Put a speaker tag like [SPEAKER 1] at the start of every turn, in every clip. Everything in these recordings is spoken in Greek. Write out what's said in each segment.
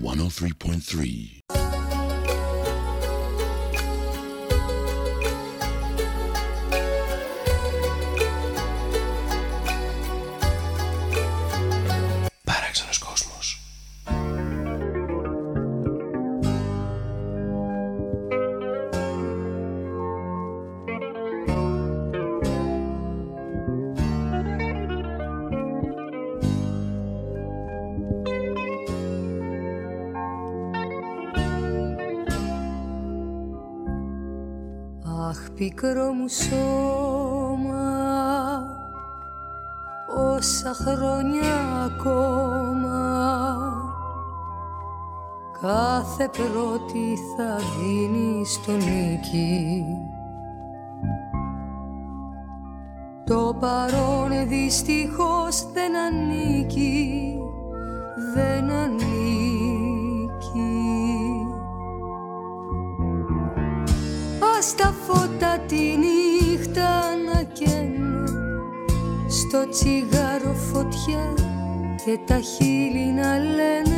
[SPEAKER 1] 103.3
[SPEAKER 2] παρόν δυστυχώς δεν ανήκει, δεν ανήκει. Ας τα φώτα τη νύχτα να καίνε, στο τσιγάρο φωτιά και τα χείλη να λένε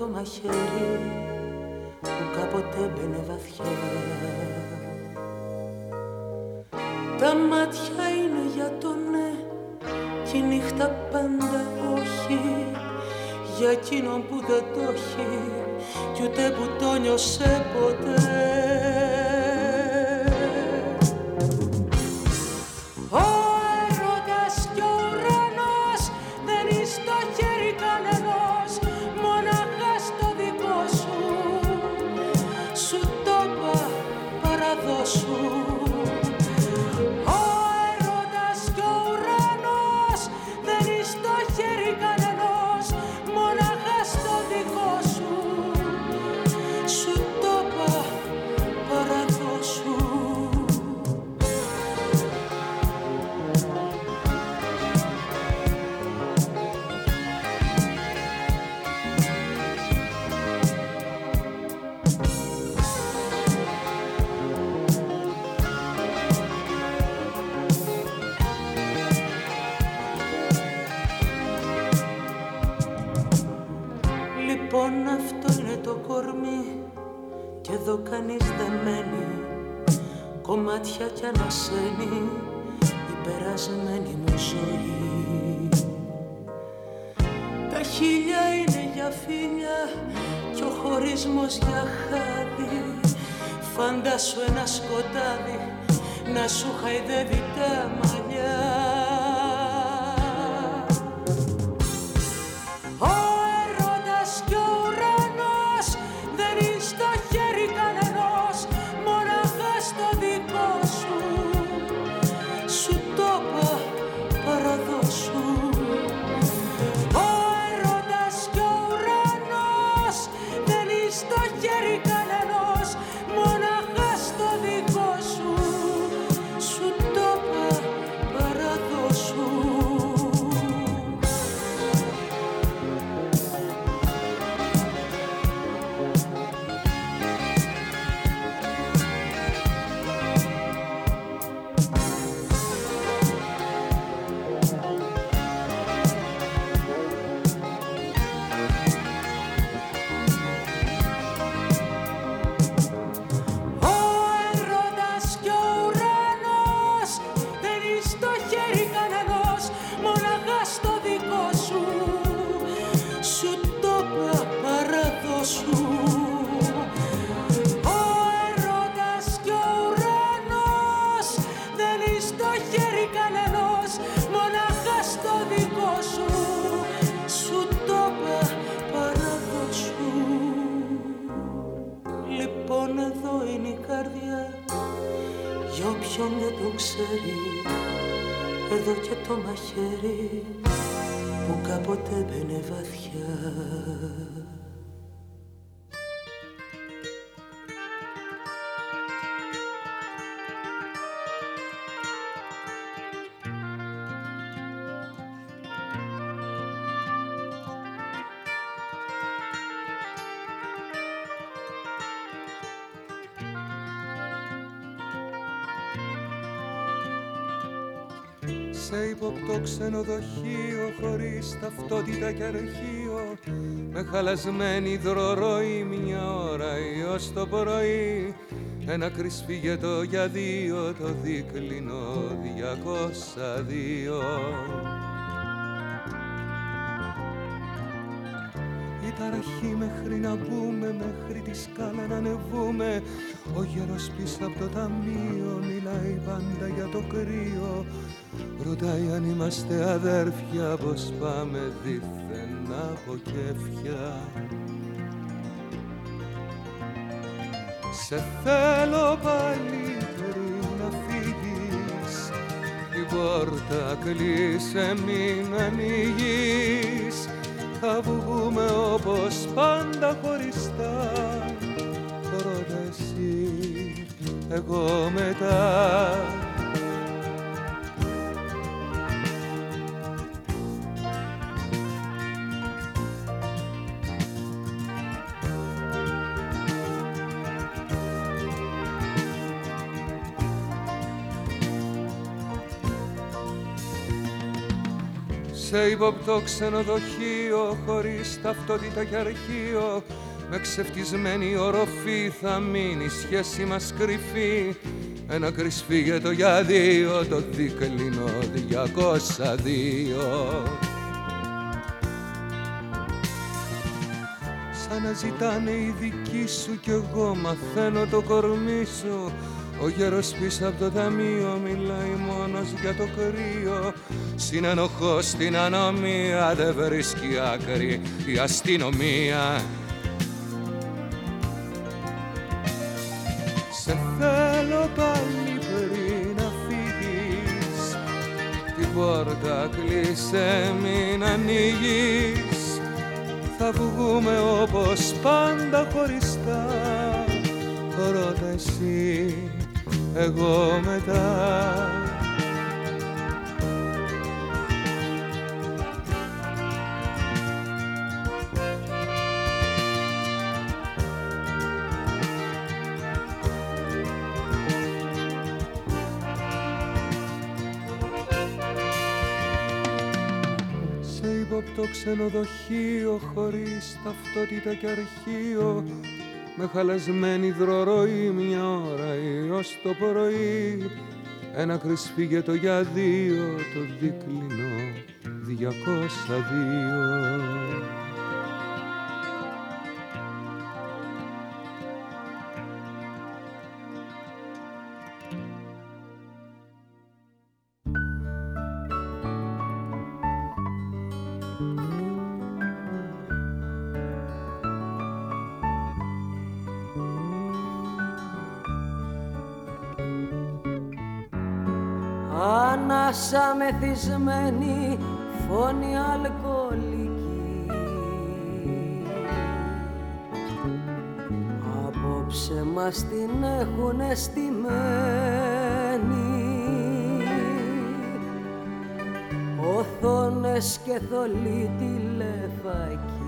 [SPEAKER 2] το
[SPEAKER 3] μαχαίρι που κάποτε μπαινε βαθιά. Τα μάτια είναι για το ναι κι η νύχτα πάντα όχι για εκείνον που δεν το έχει κι ούτε που το νιώσε ποτέ.
[SPEAKER 4] Ύποπτο ξενοδοχείο χωρίς ταυτότητα και αρχείο. Με χαλασμένη δροροή μια ώρα ως το πρωί. Ένα κρυσφύγετο για δύο το δίκλινο διακόσα δύο. Η ταραχή μέχρι να μπούμε, μέχρι τη σκάλα να ανεβούμε. Ο γέρος πίσω από το ταμείο μιλάει πάντα για το κρύο Ρωτάει αν είμαστε αδέρφια πως πάμε δίθεν από κέφια. Σε θέλω πάλι πριν να φύγεις. Την πόρτα κλείσε μην ανοίγεις. Θα βγούμε όπως πάντα χωριστά Ρώτα εσύ εγώ μετά σε ύποπτο ξενοδοχείο χωρίς ταυτότητα και αρχείο. Με ξεφτισμένη οροφή θα μείνει η σχέση μας κρυφή. Ένα κρυσφύγετο για δύο το δίκλινο διακόσα δύο. Σαν να ζητάνε οι δικοί σου κι εγώ μαθαίνω το κορμί σου ο γέρος πίσω από το ταμείο μιλάει μόνος για το κρύο. Συνενοχώς στην ανομία δεν βρίσκει άκρη η αστυνομία. Σε θέλω πάλι πριν να φύγεις. Την πόρτα κλείσε μην ανοίγεις. Θα βγούμε όπως πάντα χωριστά. Ρώτα εσύ εγώ μετά. Σε ύποπτο ξενοδοχείο χωρίς ταυτότητα και αρχείο με χαλασμένη δροροή μια ώρα ως το πρωί ένα κρυσφύγετο για δύο το δίκλινο διακόσια δύο.
[SPEAKER 5] Σαν μεθυσμένη φωνή αλκοολική. Απόψε μας την έχουνε στημένη Οθόνες και θολή τηλεφακή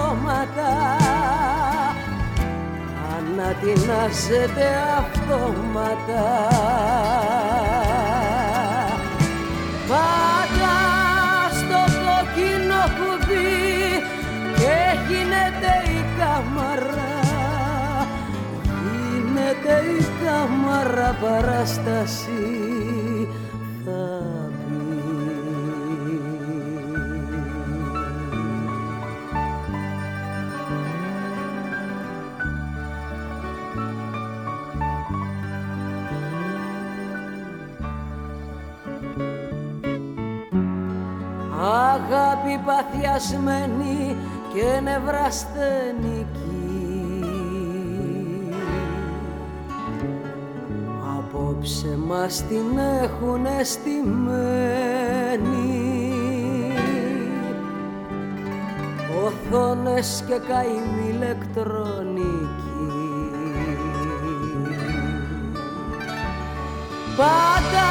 [SPEAKER 5] απ' τα σώματα ανατινάζεται αυτόματα. Πάτα στο κόκκινο κουμπί και γίνεται η καφέ κάμαρα. Γίνεται η κάμαρα παράσταση αγάπη παθιασμένη και νευρασθενική Απόψε μας την έχουν αισθημένη. Οθόνες και καημοί ηλεκτρονική. Πάντα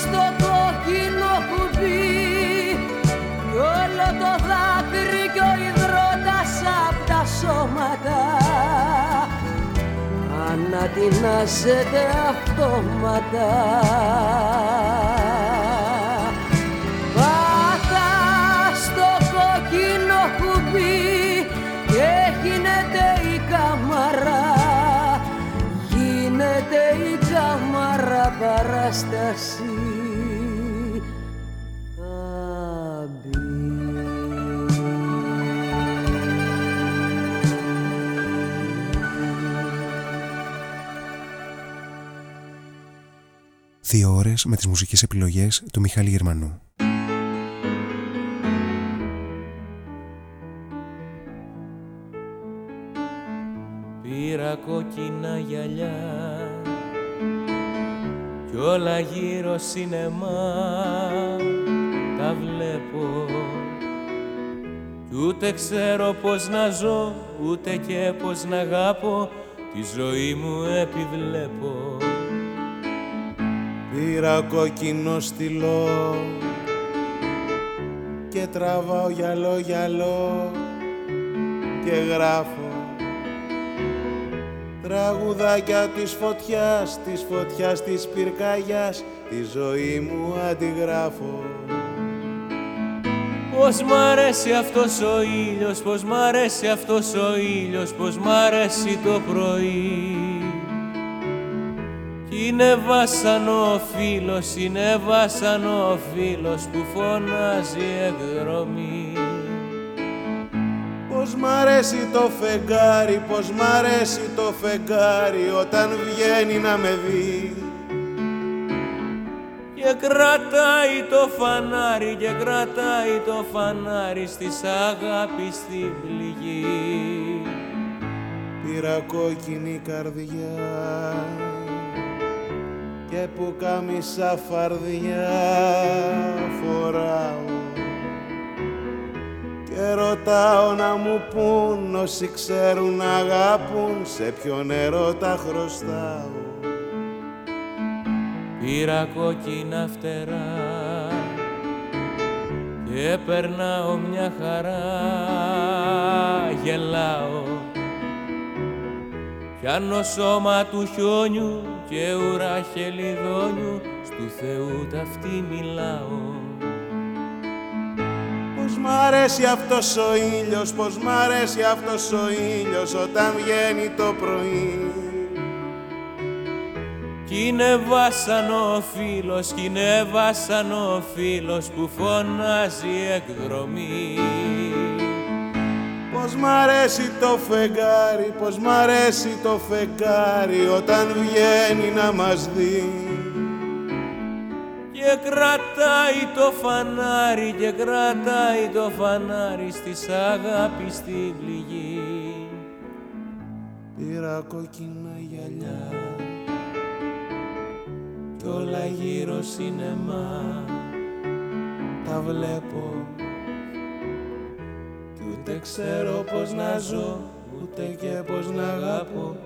[SPEAKER 5] στο κόκκινο κουμπί όλο το δάκρυ κι ο υδρότας απ' τα σώματα. Ανατινάζεται αυτόματα. Πάτα στο κόκκινο κουμπί και γίνεται η κάμαρα. Γίνεται η κάμαρα παράσταση
[SPEAKER 6] Δύο ώρες με τις μουσικές επιλογές του Μιχάλη Γερμανού.
[SPEAKER 7] Πήρα κόκκινα γυαλιά κι όλα γύρω σινεμά. Τα βλέπω κι ούτε ξέρω πως να ζω ούτε και πως να αγάπω τη ζωή μου επιβλέπω
[SPEAKER 8] Πήρα κόκκινο στυλό και τραβάω γυαλό γυαλό και γράφω τραγουδάκια της φωτιάς, της φωτιάς της πυρκαγιάς. Τη ζωή μου αντιγράφω.
[SPEAKER 7] Πως μ' αρέσει αυτός ο ήλιος, πως μ' αρέσει αυτός ο ήλιος, πως μ' αρέσει το πρωί είναι βάσανο ο φίλος, είναι βάσανο ο φίλος που φωνάζει εκδρομή.
[SPEAKER 8] Πως μ' αρέσει το φεγγάρι, πως μ' αρέσει το φεγγάρι όταν βγαίνει να με δει.
[SPEAKER 7] Και κρατάει το φανάρι και κρατάει το φανάρι στις αγάπης στην πληγή.
[SPEAKER 8] Πήρα κόκκινη καρδιά και που κάμισα φαρδιά φοράω. Και ρωτάω να μου πούν όσοι ξέρουν να αγάπουν σε ποιο νερό τα χρωστάω.
[SPEAKER 7] Πήρα κόκκινα φτερά και περνάω μια χαρά. Γελάω πιάνω σώμα του χιόνιου και ουρά χελιδόνιου στου Θεού ταυτή μιλάω.
[SPEAKER 8] Πως μ' αρέσει αυτός ο ήλιος, πως μ' αρέσει αυτός ο ήλιος όταν βγαίνει το πρωί.
[SPEAKER 7] Κι είναι βάσανο ο φίλος, κι είναι βάσανο ο φίλος που φωνάζει εκδρομή.
[SPEAKER 8] Πως μ' αρέσει το φεγγάρι, πως μ' αρέσει το φεγγάρι όταν βγαίνει να μας δει.
[SPEAKER 7] Και κρατάει το φανάρι και κρατάει το φανάρι στη αγάπης στην πληγή.
[SPEAKER 8] Πήρα κόκκινα γυαλιά
[SPEAKER 7] κι όλα γύρω σινεμά τα βλέπω Ούτε ξέρω πως να ζω, ούτε και πως να αγαπώ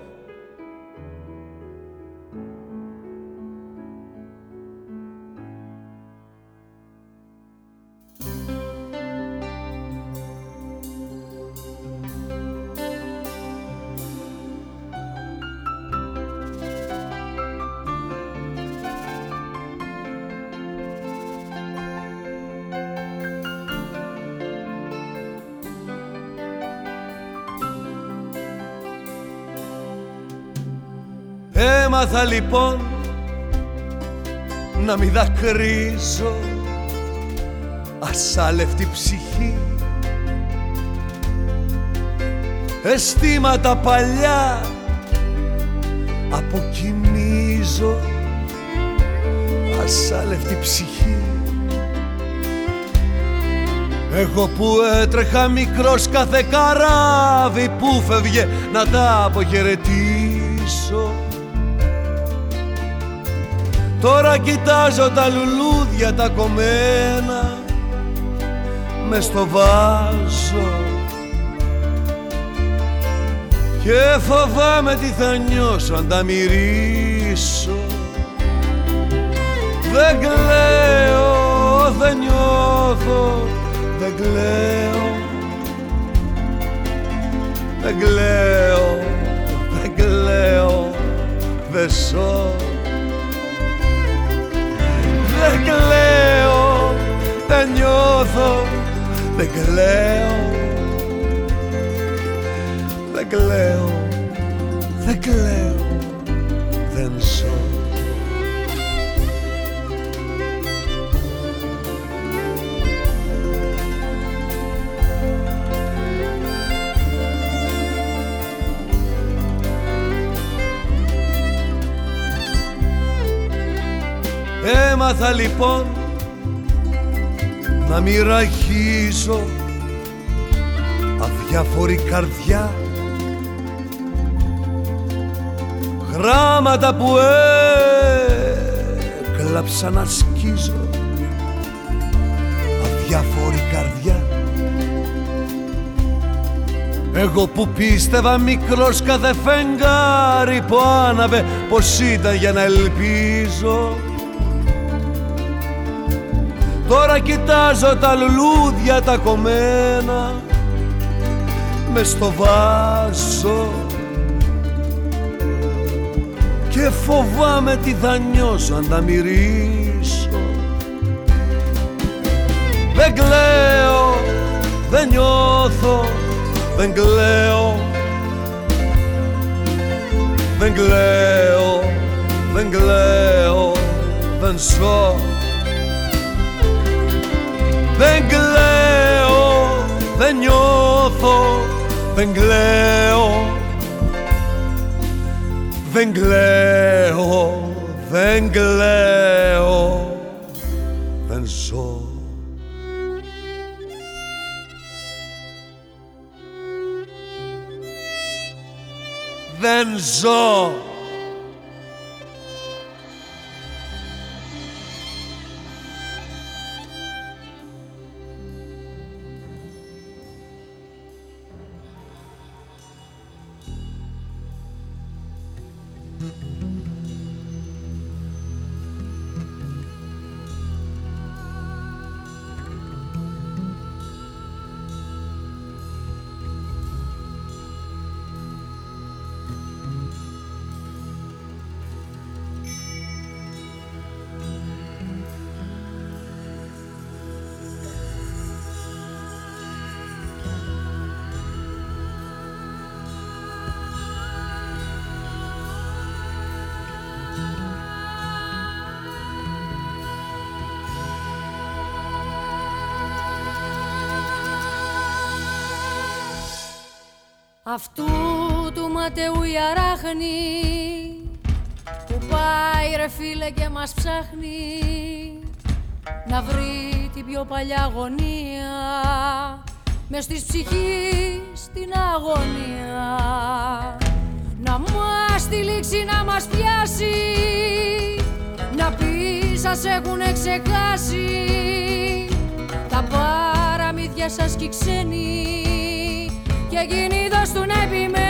[SPEAKER 9] Έμαθα λοιπόν να μη δακρύζω ασάλευτη ψυχή. Αισθήματα παλιά αποκοιμίζω ασάλευτη ψυχή. Εγώ που έτρεχα μικρός κάθε καράβι που φεύγε να τα αποχαιρετήσω Τώρα κοιτάζω τα λουλούδια τα κομμένα μες στο βάζο. Και φοβάμαι τι θα νιώσω αν τα μυρίσω. Δεν κλαίω, δεν νιώθω, δεν κλαίω. Δεν κλαίω, δεν κλαίω, δεν σώ Δεν κλαίω, δεν νιώθω, δεν κλαίω Δεν κλαίω, δεν κλαίω, δεν ζω Έμαθα λοιπόν να μοιραγίζω αδιάφορη καρδιά. Γράμματα που έκλαψα να σκίζω αδιάφορη καρδιά. Εγώ που πίστευα μικρός κάθε φεγγάρι που άναβε πως ήταν για να ελπίζω Τώρα κοιτάζω τα λουλούδια τα κομμένα μες στο βάσο και φοβάμαι τι θα νιώσω αν τα μυρίσω. Δεν κλαίω, δεν νιώθω, δεν κλαίω. Δεν κλαίω, δεν κλαίω, δεν ζω δεν κλαίω, δεν νιώθω, δεν κλαίω Δεν κλαίω, δεν κλαίω, δεν ζω Δεν ζω
[SPEAKER 10] Αυτού του ματαιού η αράχνη Που πάει ρε φίλε και μας ψάχνει Να βρει την πιο παλιά αγωνία Μες της ψυχής την αγωνία. Να μας τυλίξει να μας πιάσει Να πει σας έχουνε ξεχάσει. Τα παραμύθια σας κι οι ξένοι και εκείνη δώσ' να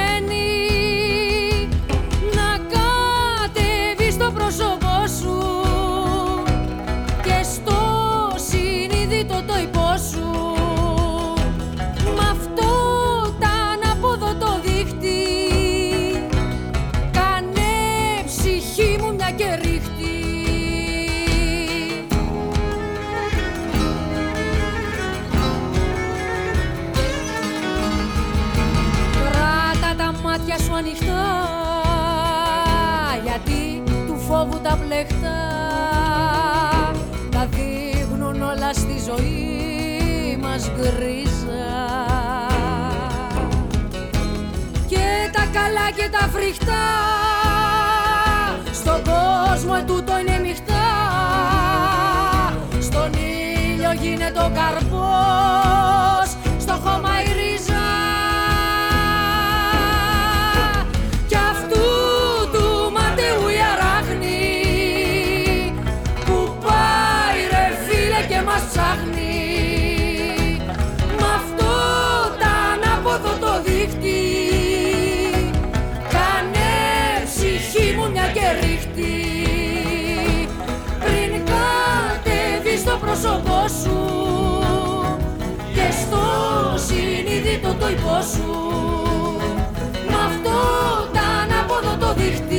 [SPEAKER 10] όλα στη ζωή μας γκρίζα. Και τα καλά και τα φρικτά στον κόσμο τούτο είναι μειχτά στον ήλιο γίνεται ο καρπός συνείδητο το υπό σου. Μ' αυτό τα ανάποδο το δίχτυ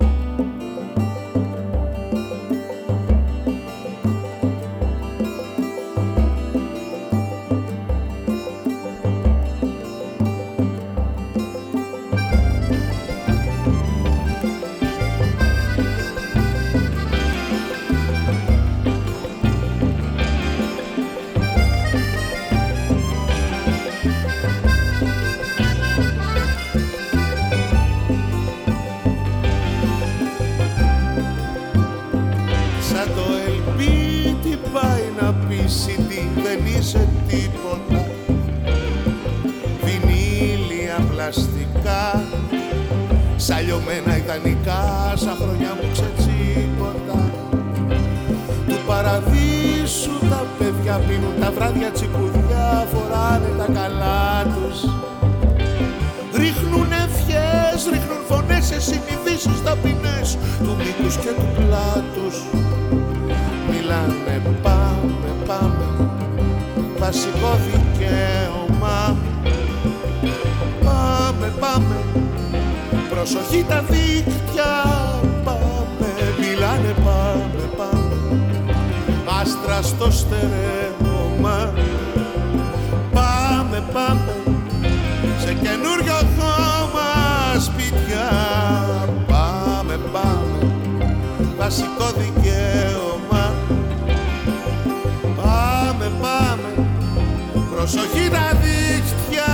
[SPEAKER 8] Προσοχή τα δίχτυα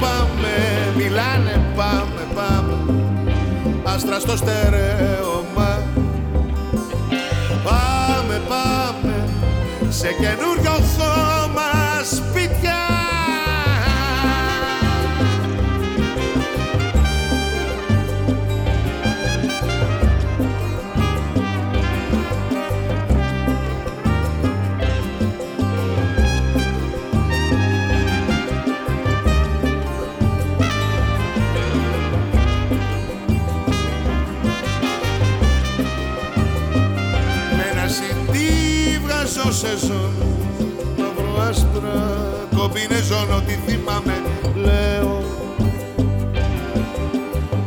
[SPEAKER 8] Πάμε, μιλάνε, πάμε, πάμε, άστρα στο στερέωμα Πάμε, πάμε, σε καινούριο χώμα σπίτια σεζόν. Μαύρο άστρα κομπινεζόν Ό,τι θυμάμαι λέω.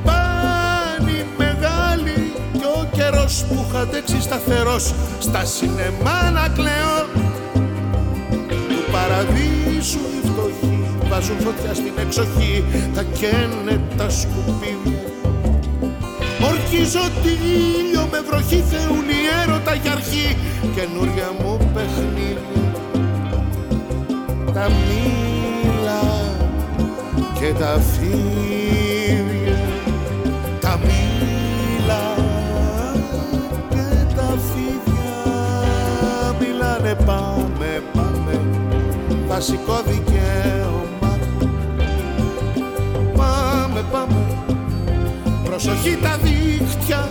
[SPEAKER 8] Πάνη μεγάλη Κι ο καιρός που είχα αντέξει σταθερός Στα σινεμά να κλαίω. Του παραδείσου οι φτωχοί Βάζουν φωτιά στην εξοχή Θα καίνε τα σκουπίδια τι ήλιο με βροχή θεούν η έρωτα για αρχή. Καινούρια μου παιχνίδι. Τα μήλα και τα φίδια. Τα μήλα και τα φίδια. Μιλάνε πάμε πάμε. Βασικό δικαίωμα. Πάμε πάμε προσοχή τα δίχτυα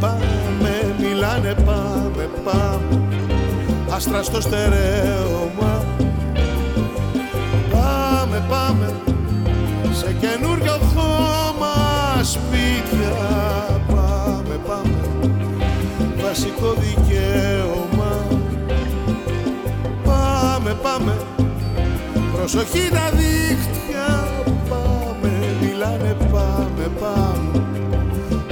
[SPEAKER 8] Πάμε, μιλάνε, πάμε, πάμε. Άστρα στο στερέωμα. Πάμε, πάμε σε καινούριο χώμα σπίτια. Πάμε, πάμε. Βασικό δικαίωμα. Πάμε, πάμε. Προσοχή τα δίχτυα. Πάμε, μιλάνε, πάμε, πάμε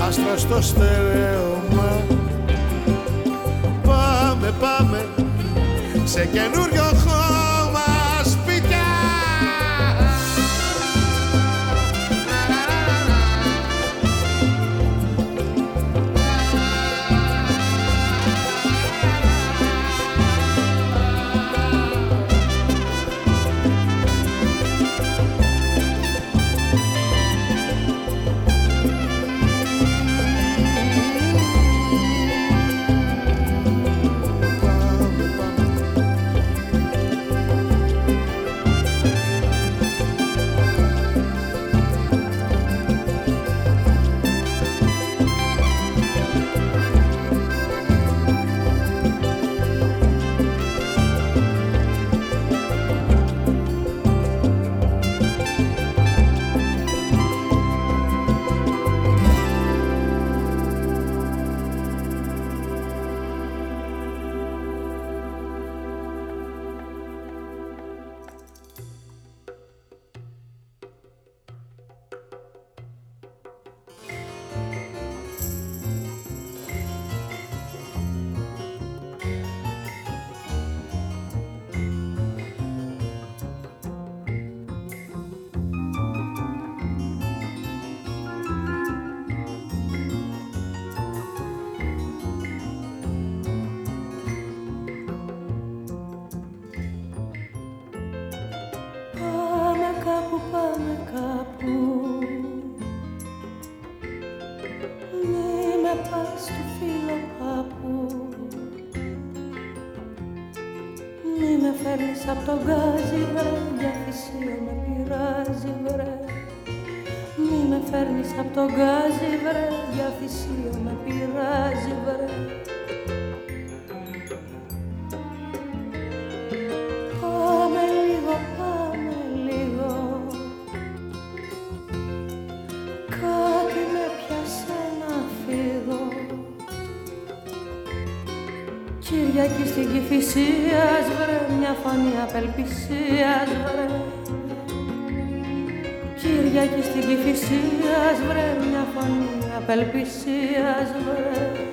[SPEAKER 8] άστρα στο στερέωμα Πάμε, πάμε σε καινούριο
[SPEAKER 10] οθόνη απελπισίας βρε. Κυριακή στην Κυφυσίας βρε μια φωνή απελπισίας βρε.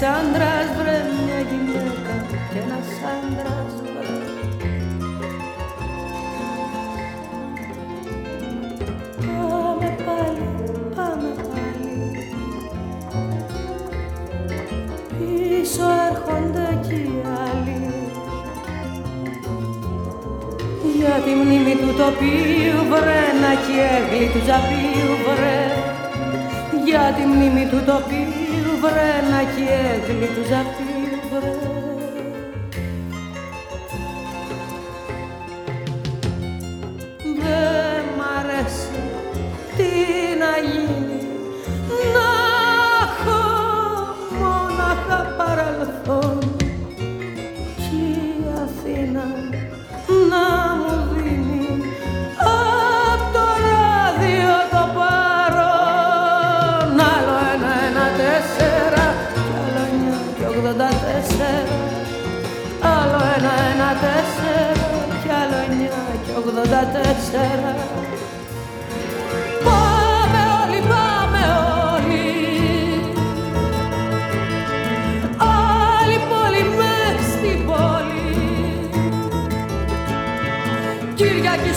[SPEAKER 5] Alexandra.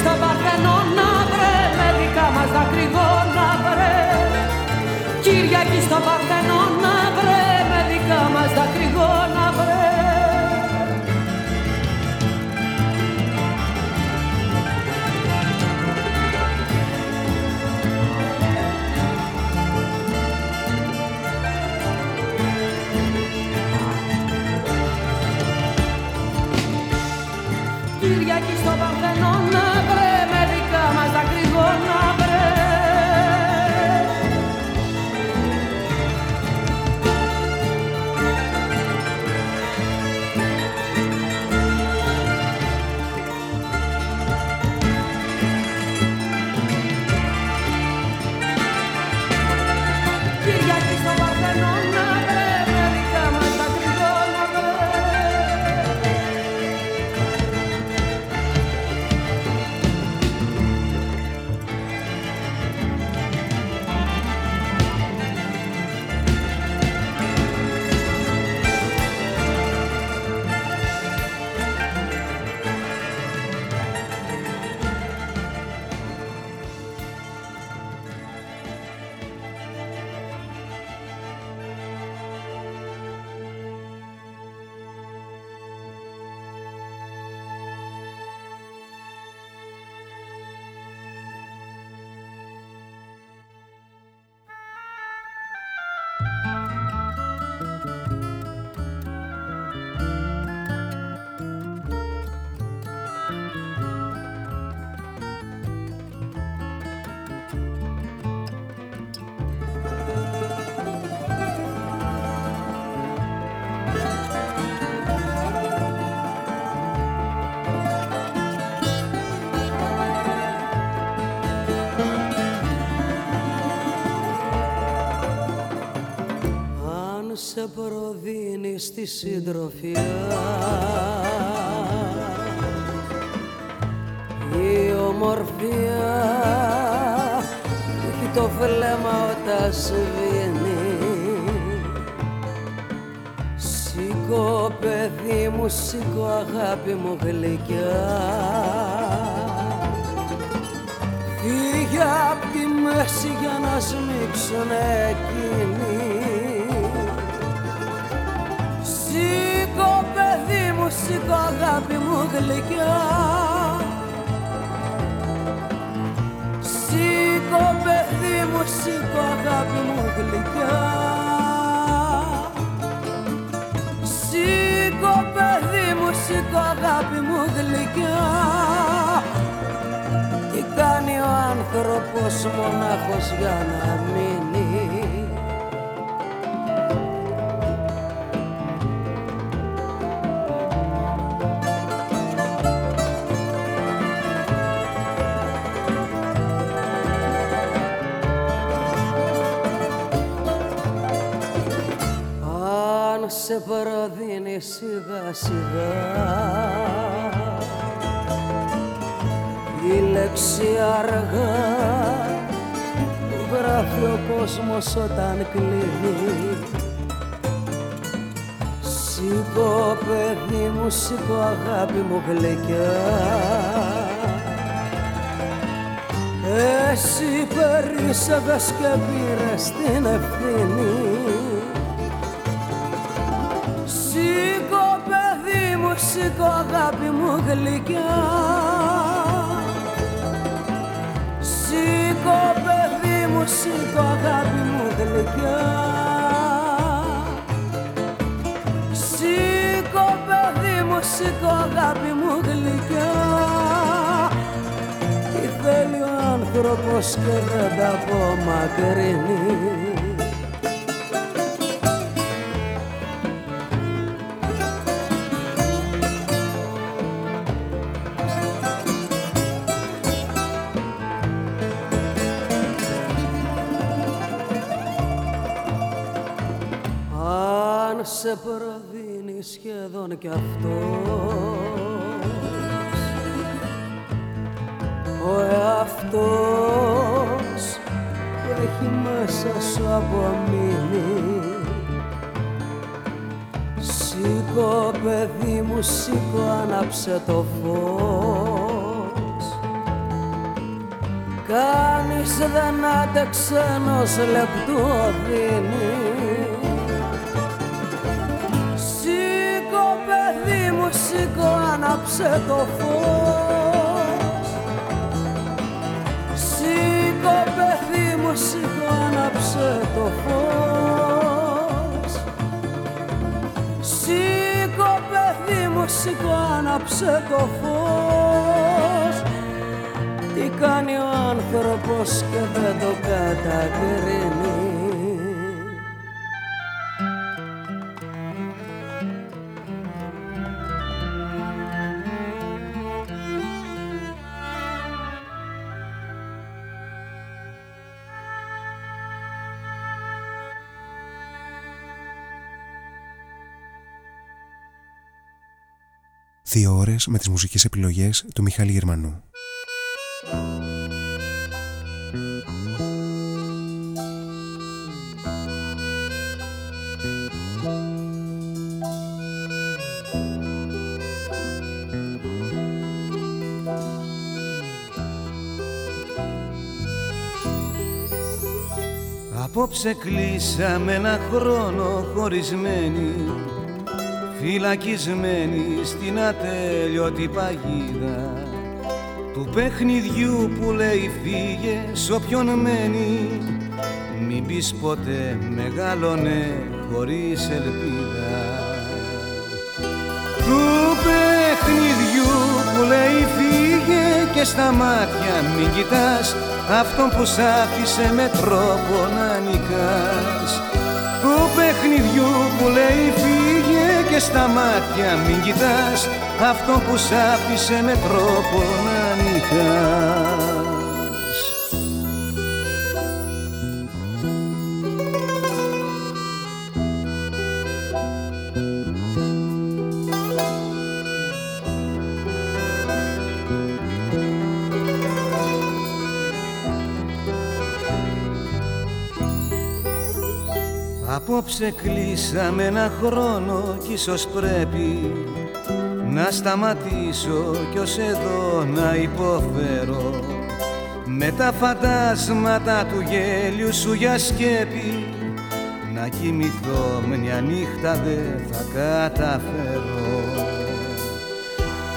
[SPEAKER 5] Κυριακή στο Παρθενώνα βρε με δικά μας δακρυγόνα βρε στη συντροφιά. Η ομορφιά έχει το βλέμμα όταν σβήνει. Σήκω παιδί μου, σήκω αγάπη μου γλυκιά. Φύγε απ' τη μέση για να σμίξουν εκείνοι παιδί μου, σήκω αγάπη μου γλυκιά. Σήκω παιδί μου, σήκω αγάπη μου γλυκιά. Σήκω παιδί μου, σήκω αγάπη μου γλυκιά. Τι κάνει ο άνθρωπος μονάχος για να μείνει σε προδίνει σιγά σιγά. Η λέξη αργά που γράφει ο κόσμος όταν κλείνει. Σήκω παιδί μου, σήκω αγάπη μου γλυκιά. Εσύ περίσσευες και πήρες την ευθύνη παιδί μου, σήκω αγάπη μου γλυκιά. Σήκω παιδί μου, σήκω αγάπη μου γλυκιά. Σήκω παιδί μου, σήκω αγάπη μου γλυκιά. Τι θέλει ο άνθρωπος και δεν τα απομακρύνει σχεδόν κι αυτός. Ο εαυτός που έχει μέσα σου απομείνει. Σήκω παιδί μου, σήκω άναψε το φως. Κάνεις δεν άντεξε ενός λεπτού οδύνη σήκω άναψε το φως. Σήκω παιδί μου, σήκω άναψε το φως. Σήκω παιδί μου, σήκω άναψε το φως. Τι κάνει ο άνθρωπος και δεν το κατακρίνει
[SPEAKER 6] Δύο ώρες με τις μουσικές επιλογές του Μιχάλη Γερμανού.
[SPEAKER 11] Απόψε κλείσαμε ένα χρόνο χωρισμένοι φυλακισμένοι στην ατέλειωτη παγίδα του παιχνιδιού που λέει φύγες σ' όποιον μένει μην πεις ποτέ μεγάλωνε χωρίς ελπίδα του παιχνιδιού που λέει φύγε και στα μάτια μην κοιτάς αυτόν που σ' άφησε με τρόπο να νικάς του παιχνιδιού που λέει φύγε και στα μάτια μην κοιτάς αυτό που σ' άφησε με τρόπο να νικάς Απόψε κλείσαμε ένα χρόνο κι ίσως πρέπει να σταματήσω κι ως εδώ να υποφέρω. Με τα φαντάσματα του γέλιου σου για σκέπη να κοιμηθώ μια νύχτα δεν θα καταφέρω.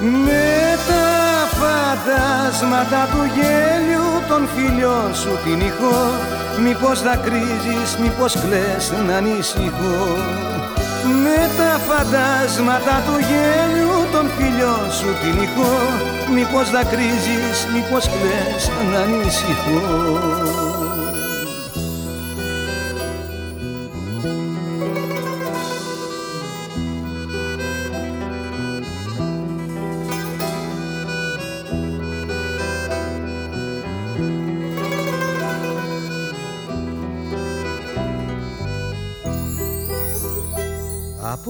[SPEAKER 11] Με τα φαντάσματα του γέλιου των φιλιών σου την ηχό Μήπως δακρύζεις, μήπως κλαις να ανησυχώ. Με τα φαντάσματα του γέλιου των φιλιών σου την ηχό Μήπως δακρύζεις, μήπως κλαις να ανησυχώ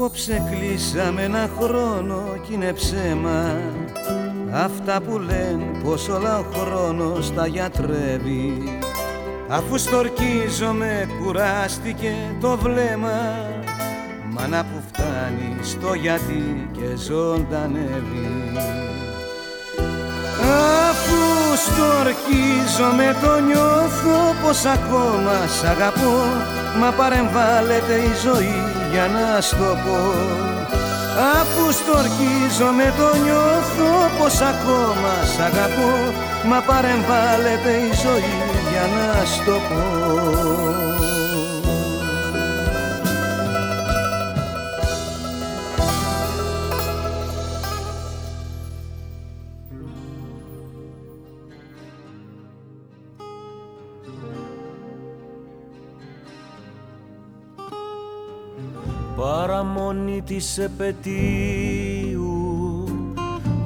[SPEAKER 11] Απόψε κλείσαμε ένα χρόνο κι είναι ψέμα. Αυτά που λένε πως όλα ο χρόνος τα γιατρεύει. Αφού στορκίζομαι κουράστηκε το βλέμμα. Μάνα που φτάνει στο γιατί και ζωντανεύει. Αφού στορκίζομαι το νιώθω πως ακόμα σ' αγαπώ. Μα παρεμβάλλεται η ζωή για να σου το πω Αφού στορκίζομαι το νιώθω πως ακόμα σ' αγαπώ Μα παρεμβάλλεται η ζωή για να σου το πω
[SPEAKER 7] της επαιτίου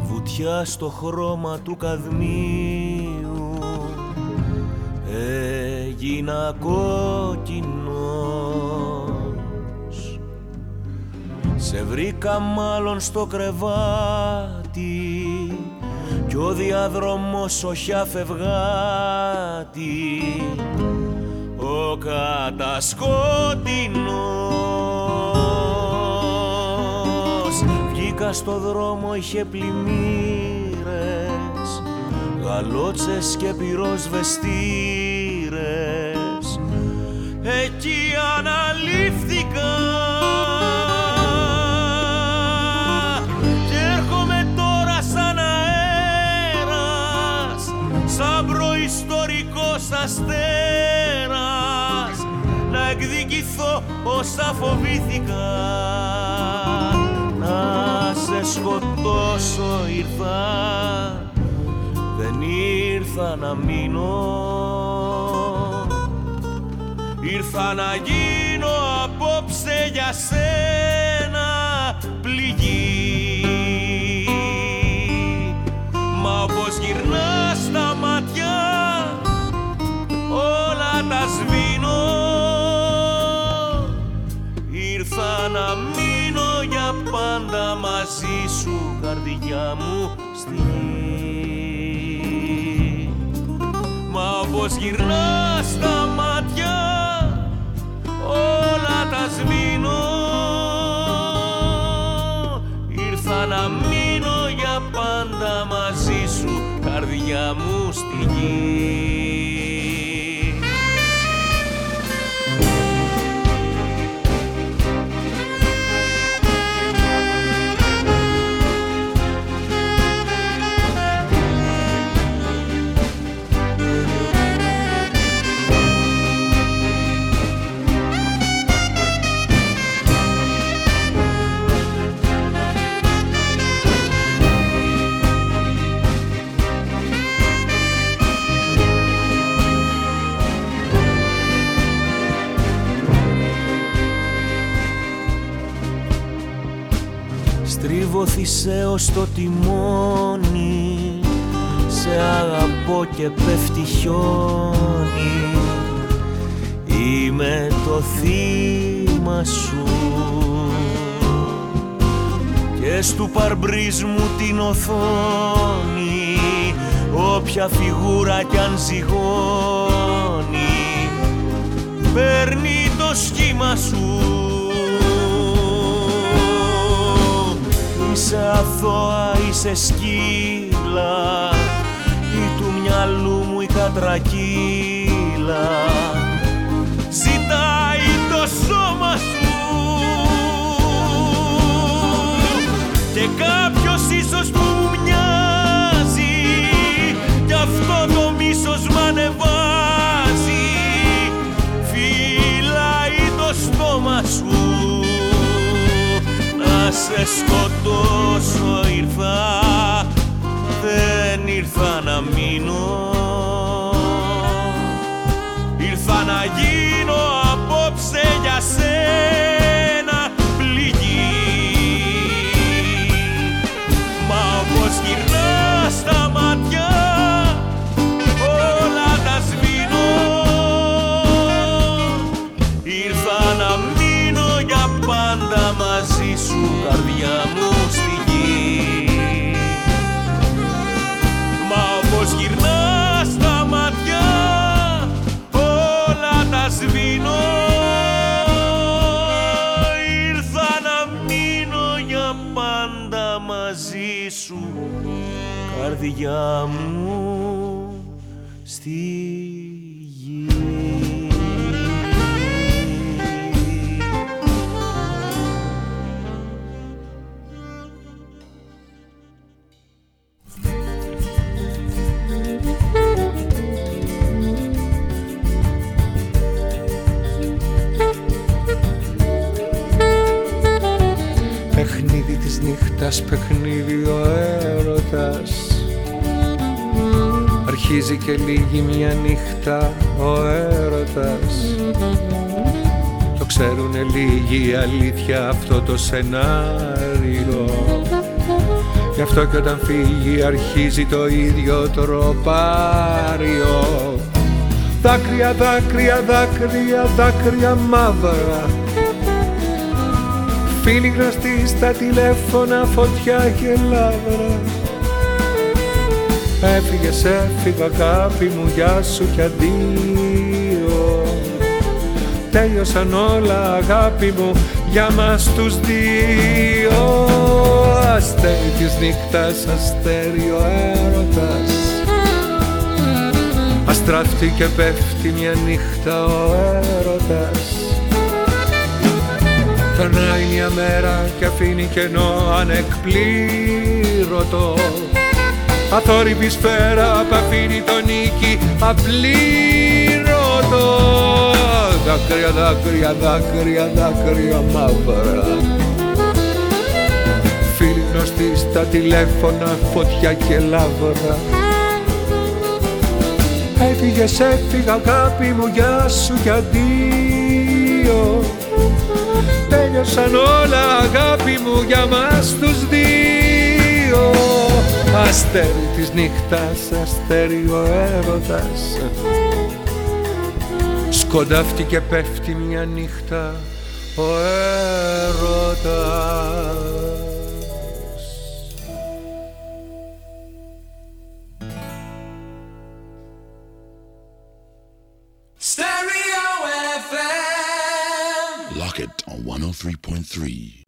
[SPEAKER 7] βουτιά στο χρώμα του καδμίου. Έγινα κόκκινος. Σε βρήκα μάλλον στο κρεβάτι κι ο διάδρομος όχι αφευγάτη. Ο κατασκότεινος βγήκα στο δρόμο είχε πλημμύρες γαλότσες και πυροσβεστήρες εκεί αναλήφθηκα ιστορικός αστέρας. Να εκδικηθώ όσα φοβήθηκα. να σε σκοτώσω ήρθα δεν ήρθα να μείνω. Ήρθα να γίνω απόψε για σένα πληγή καρδιά μου στη γη Μα όπως γυρνά στα μάτια όλα τα σβήνω. Ήρθα να μείνω για πάντα μαζί σου καρδιά μου στη γη Θησέω στο τιμόνι Σε αγαπώ και πέφτει χιόνι. Είμαι το θύμα σου. Και στου παρμπρίζ μου την οθόνη Όποια φιγούρα κι αν ζυγώνει Παίρνει το σχήμα σου Είσαι αθώα, είσαι σκύλα ή του μυαλού μου η κατρακύλα. Ζητάει το σώμα σου. Και κάποιος ίσως που μου μοιάζει κι αυτό το σε σκοτώσω ήρθα δεν ήρθα να μείνω. Ήρθα να γίνω καρδιά μου στη
[SPEAKER 4] νύχτας παιχνίδι ο Αρχίζει και λίγη μια νύχτα ο έρωτας. Το ξέρουνε λίγοι αλήθεια αυτό το σενάριο. Γι' αυτό και όταν φύγει αρχίζει το ίδιο τροπάριο. Δάκρυα, δάκρυα, δάκρυα, δάκρυα μαύρα. Φίλοι γνωστοί στα τηλέφωνα, φωτιά και λάβρα Έφυγες, έφυγα αγάπη μου, γεια σου κι αντίο. Τέλειωσαν όλα αγάπη μου για μας τους δύο. Αστέρι της νύχτας, αστέρι ο έρωτας. Αστράφτει και πέφτει μια νύχτα ο έρωτας. Περνάει μια μέρα και αφήνει κενό ανεκπλήρωτο Αθόρυβη σφαίρα που αφήνει το νίκη απλήρωτο. Δάκρυα, δάκρυα, δάκρυα, δάκρυα μαύρα. Φίλοι γνωστοί στα τηλέφωνα, φωτιά και λάβρα Έφυγες, έφυγα αγάπη μου, γεια σου κι αντίο. Τέλειωσαν όλα αγάπη μου για μας τους δύο Αστέρι της νύχτας, αστέρι ο έρωτας. Σκοντάφτει και πέφτει μια νύχτα ο έρωτας.
[SPEAKER 1] Lock on 103.3.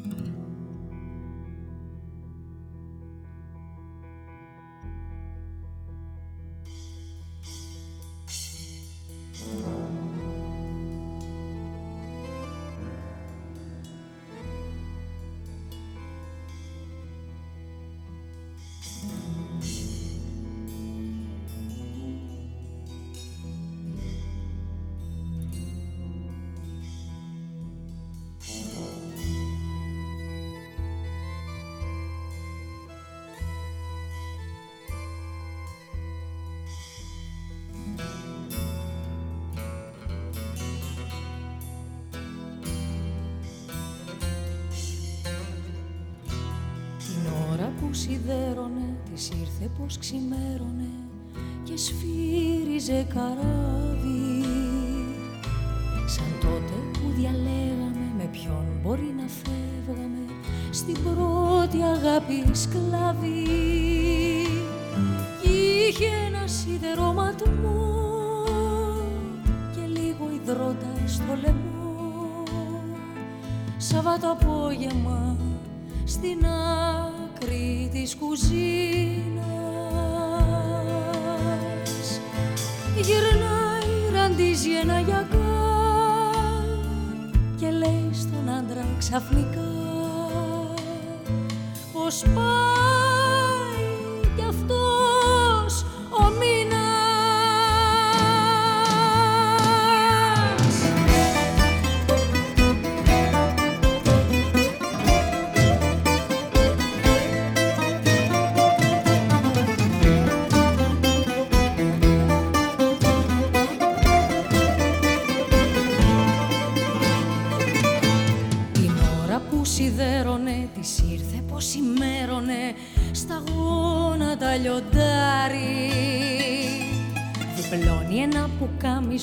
[SPEAKER 10] πολεμό Σαββάτο απόγευμα στην άκρη της κουζίνας. Γυρνάει, ραντίζει ένα γιακά και λέει στον άντρα ξαφνικά πως πάει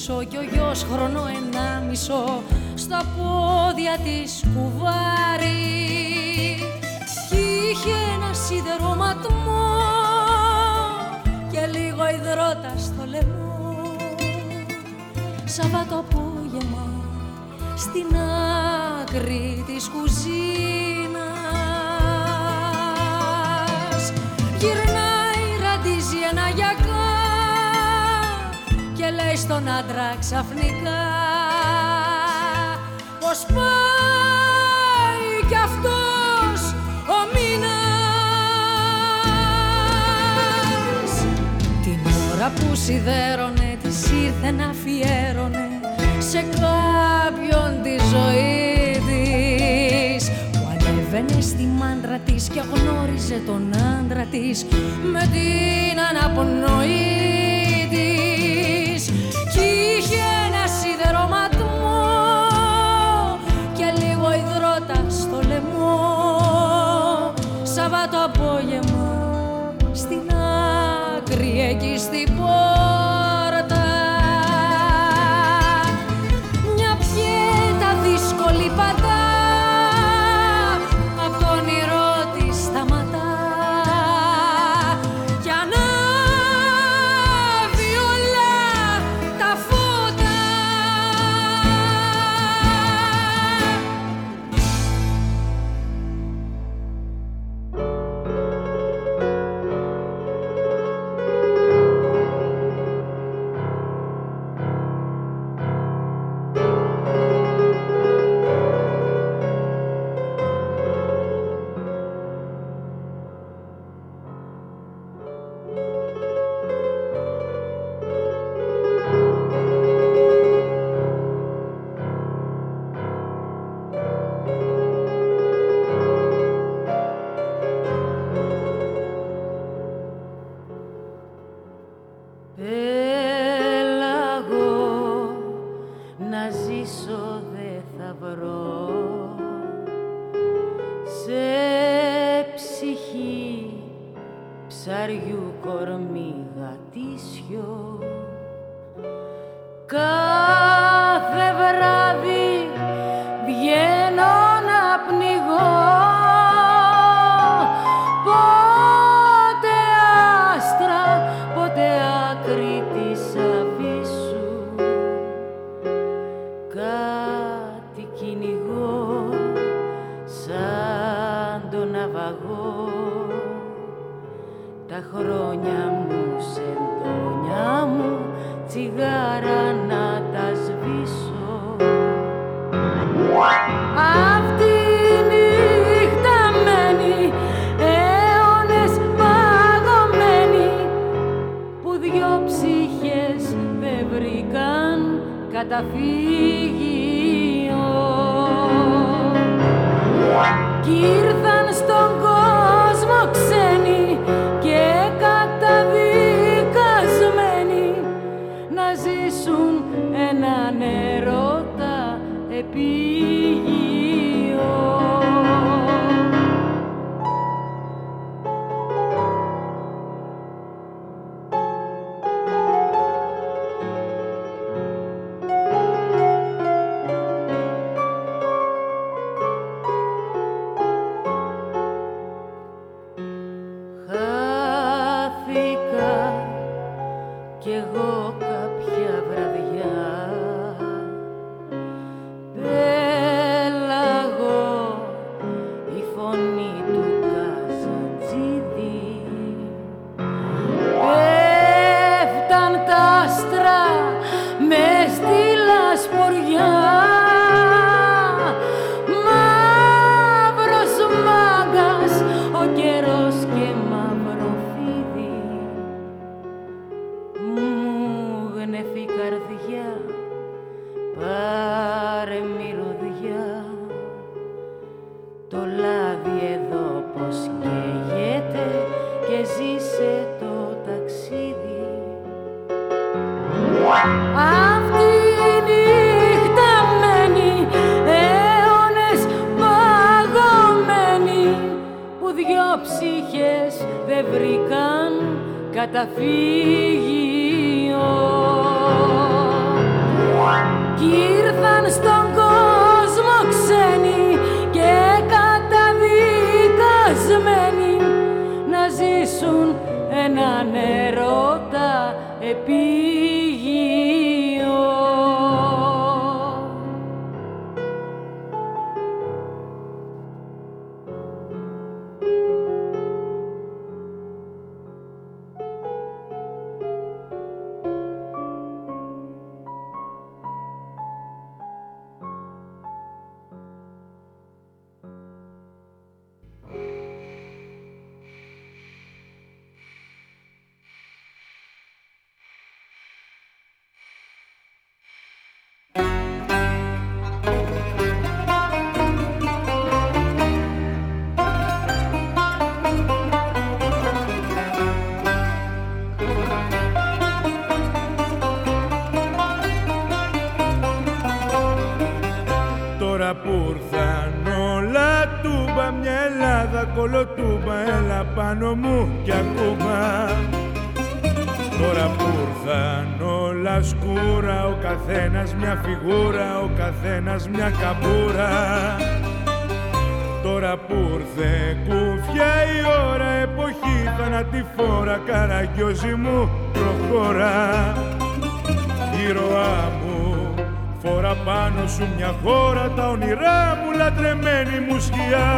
[SPEAKER 10] κι ο γιος χρόνο ενάμισο στα πόδια της κουβάρι. Κι είχε ένα σιδερωματμό και λίγο υδρότα στο λαιμό. Σαββάτο λέει στον άντρα ξαφνικά πως πάει κι αυτός ο μήνας. Την ώρα που σιδέρωνε της ήρθε να αφιέρωνε σε κάποιον τη ζωή της. Που ανέβαινε στη μάντρα της και γνώριζε τον άντρα της με την αναπνοή κορμί γατήσιο κάθε βράδυ βγαίνω να πνιγώ καταφύγιο κι
[SPEAKER 12] Ελλάδα κολοτούμπα έλα πάνω μου κι ακούμπα Τώρα που ήρθαν όλα σκούρα ο καθένας μια φιγούρα ο καθένας μια καμπούρα. Τώρα που ήρθε κουφιά η ώρα εποχή θανατηφόρα καραγκιόζη μου προχώρα. Ήρωά μου φορά πάνω σου μια χώρα τα όνειρά μου λατρεμένη μου σκιά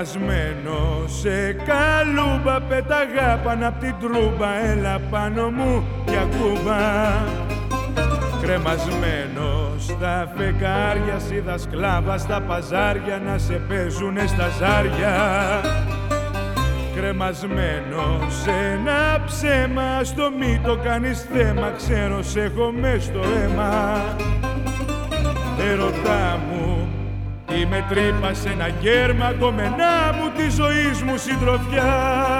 [SPEAKER 12] κρεμασμένο σε καλούμπα πέταγα πάνω απ' την τρούμπα έλα πάνω μου κι ακούμπα. Κρεμασμένο στα φεκάρια σίδα σκλάβα στα παζάρια να σε παίζουνε στα ζάρια. Κρεμασμένο σε ένα ψέμα στο μη το κάνεις θέμα ξέρω σε έχω μες στο αίμα. Ερωτά μου Είμαι τρύπα σε ένα γέρμα κομμενά μου τη ζωής μου συντροφιά.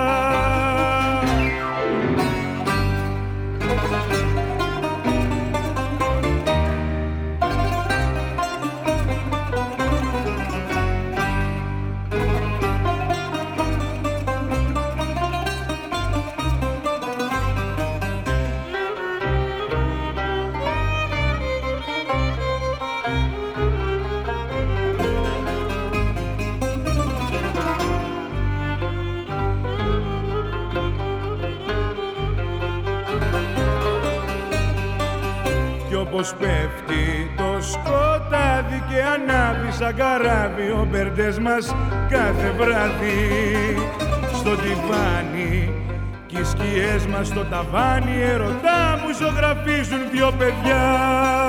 [SPEAKER 12] Πως πέφτει το σκοτάδι και ανάβει σαν καράβι ο μπερντές μας κάθε βράδυ. Στο τιβάνι κι οι σκιές μας στο ταβάνι ερωτά μου ζωγραφίζουν δυο παιδιά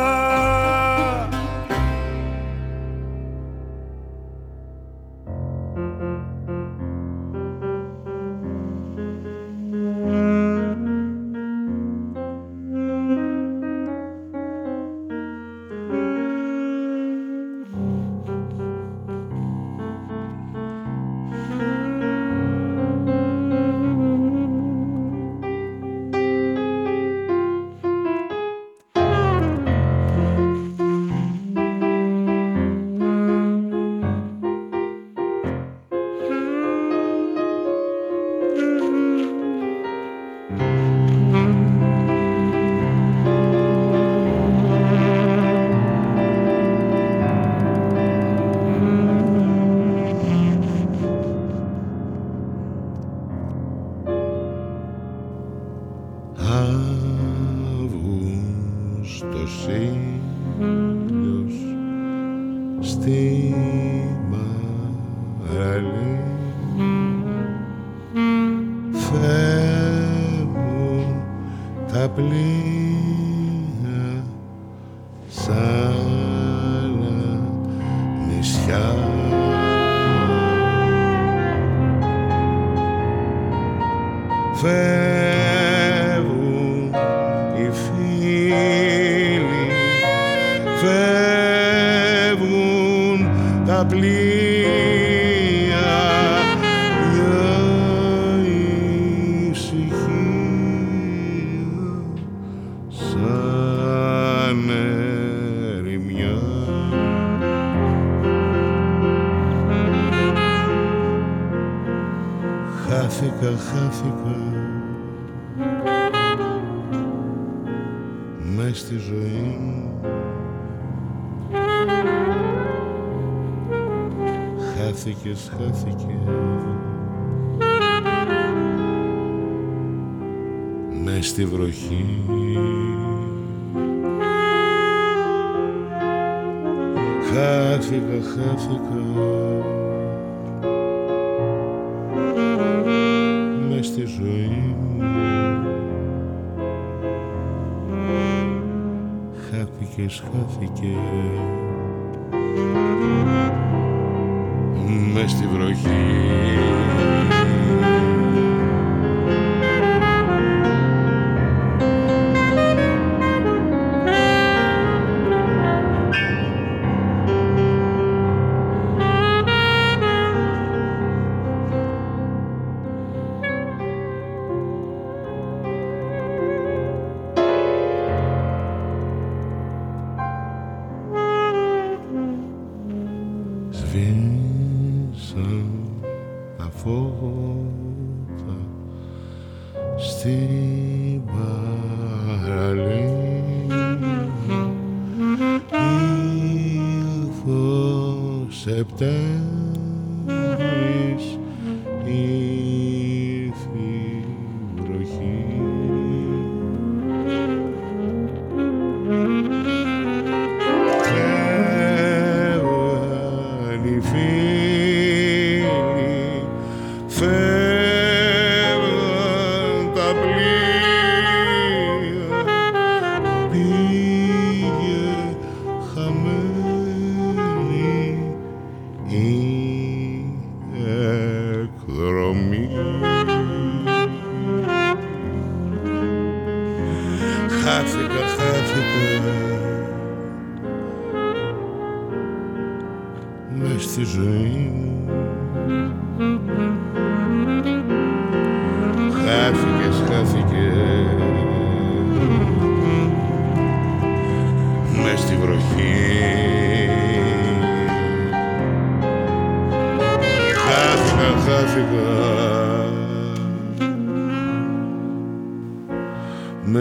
[SPEAKER 8] τα.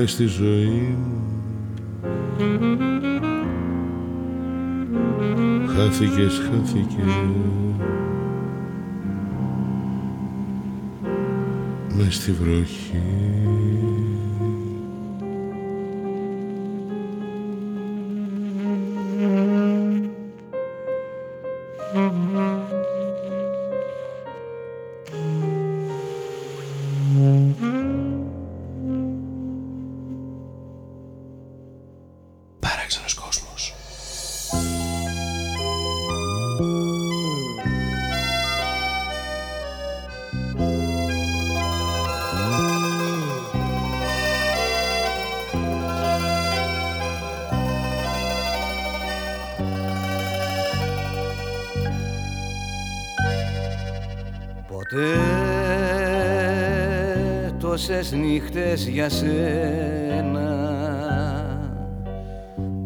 [SPEAKER 8] Στη ζωή
[SPEAKER 11] τόσες νύχτες για σένα.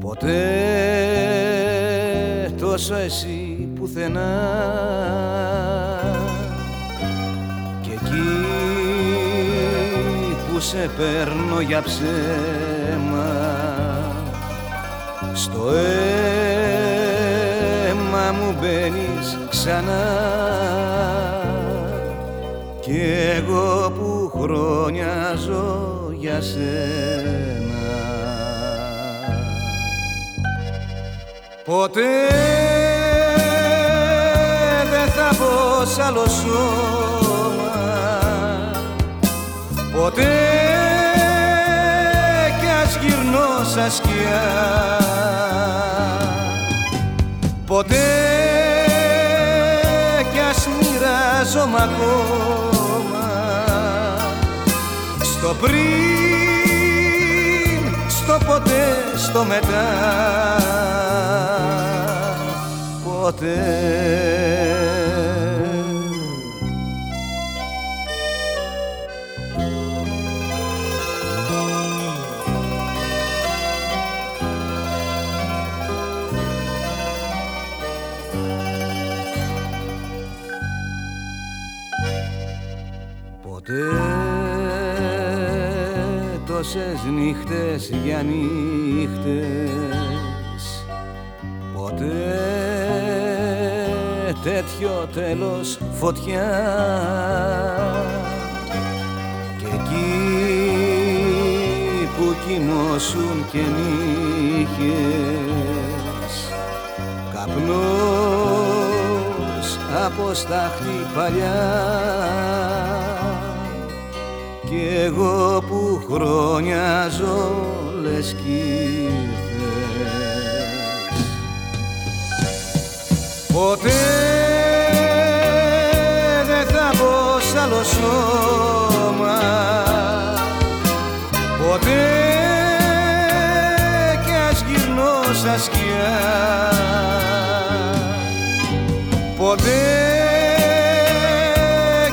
[SPEAKER 11] Ποτέ τόσο εσύ πουθενά. Και εκεί που σε παίρνω για ψέμα. Στο αίμα μου μπαίνεις ξανά. Κι εγώ που χρόνια ζω για σένα. Ποτέ δεν θα μπω σ' άλλο σώμα. Ποτέ κι ας γυρνώ σαν σκιά Ποτέ κι ας μοιράζομαι ακόμα Στο πριν, στο ποτέ, στο μετά. Ποτέ νύχτες για νύχτες. Ποτέ τέτοιο τέλος φωτιά. Και εκεί που κοιμώσουν και νύχες Καπνός από στάχτη παλιά. Κι εγώ που χρόνια ζω λες κι ήρθες. Ποτέ δεν θα μπω σ' άλλο σώμα. Ποτέ κι ας γυρνώ σαν σκιά. Ποτέ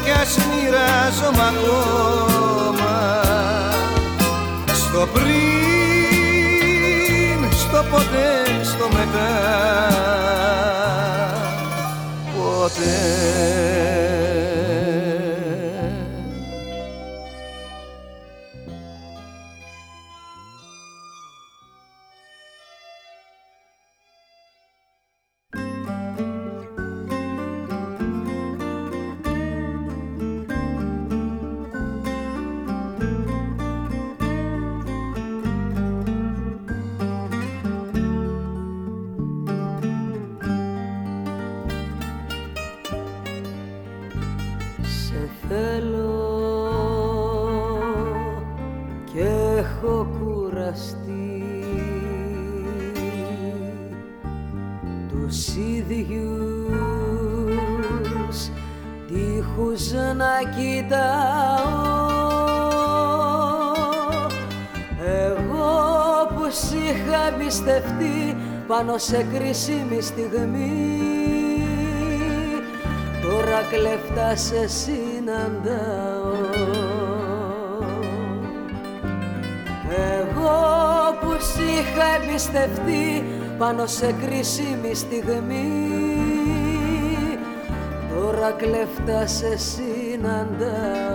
[SPEAKER 11] κι ας μοιράζομαι ακόμα πριν,
[SPEAKER 5] πάνω σε κρίσιμη στιγμή. Τώρα κλεφτά σε συναντάω. Εγώ που σ' είχα εμπιστευτεί πάνω σε κρίσιμη στιγμή. Τώρα κλεφτά σε συναντάω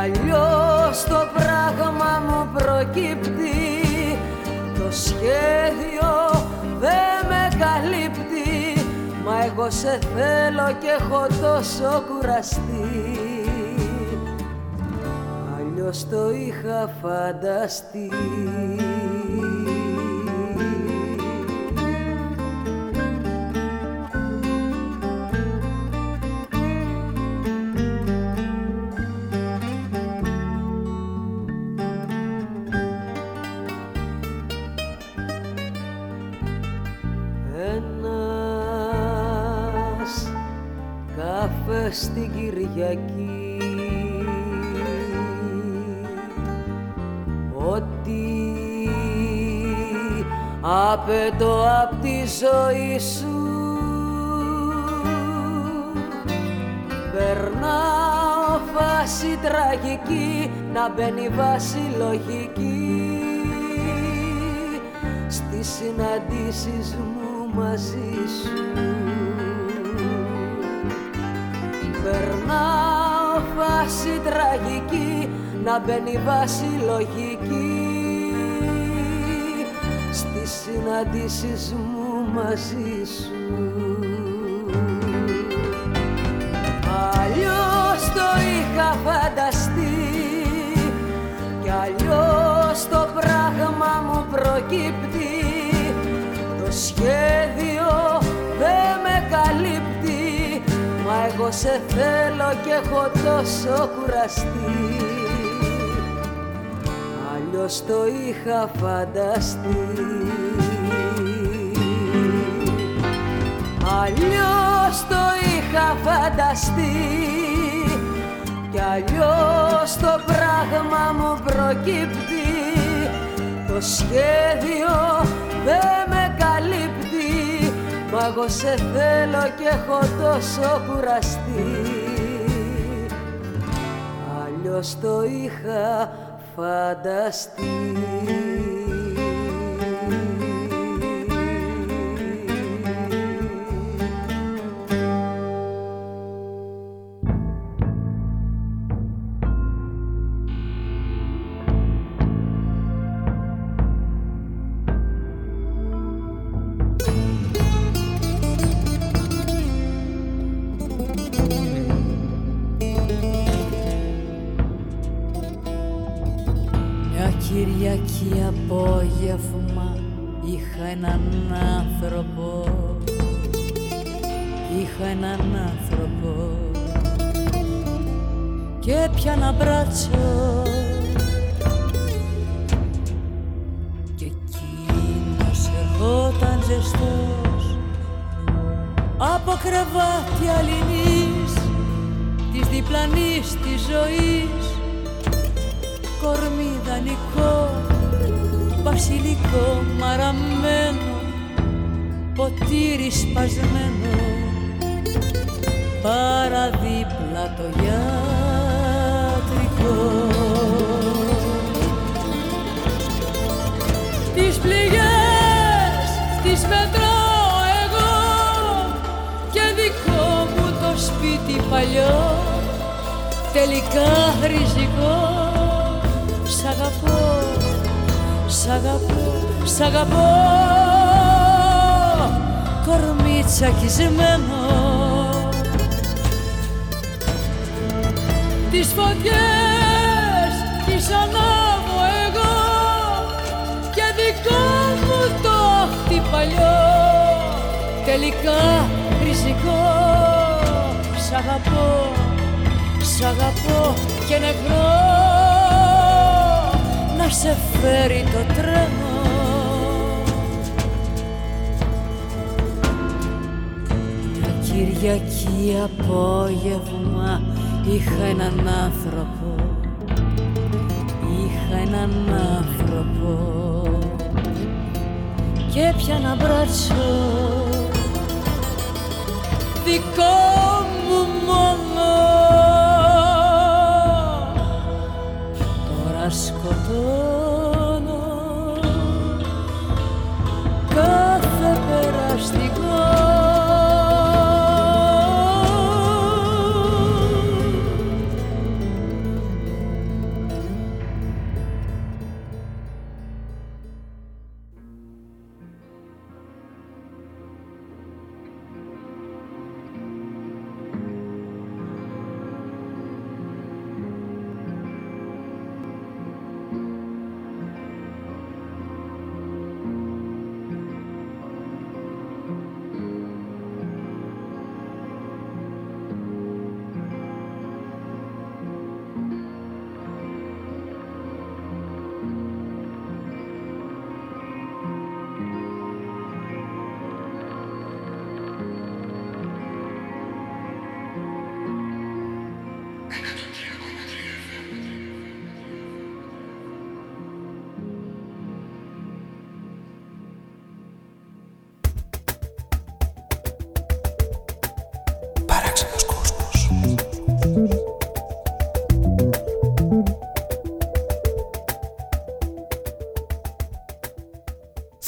[SPEAKER 5] αλλιώς το πράγμα μου προκύπτει. Το σχέδιο δεν με καλύπτει. Μα εγώ σε θέλω και έχω τόσο κουραστεί. Αλλιώς το είχα φανταστεί απαιτώ απ' τη ζωή σου. Περνάω φάση τραγική να μπαίνει βάση λογική. Στις συναντήσεις μου μαζί σου. Περνάω φάση τραγική να μπαίνει βάση λογική συναντήσεις μου μαζί σου. Αλλιώς το είχα φανταστεί κι αλλιώς το πράγμα μου προκύπτει. Το σχέδιο δεν με καλύπτει μα εγώ σε θέλω και έχω τόσο κουραστεί. Αλλιώς το είχα φανταστεί Αλλιώς το είχα φανταστεί. Κι αλλιώς το πράγμα μου προκύπτει. Το σχέδιο δεν με καλύπτει. Μα εγώ σε θέλω και έχω τόσο κουραστεί. Αλλιώς το είχα φανταστεί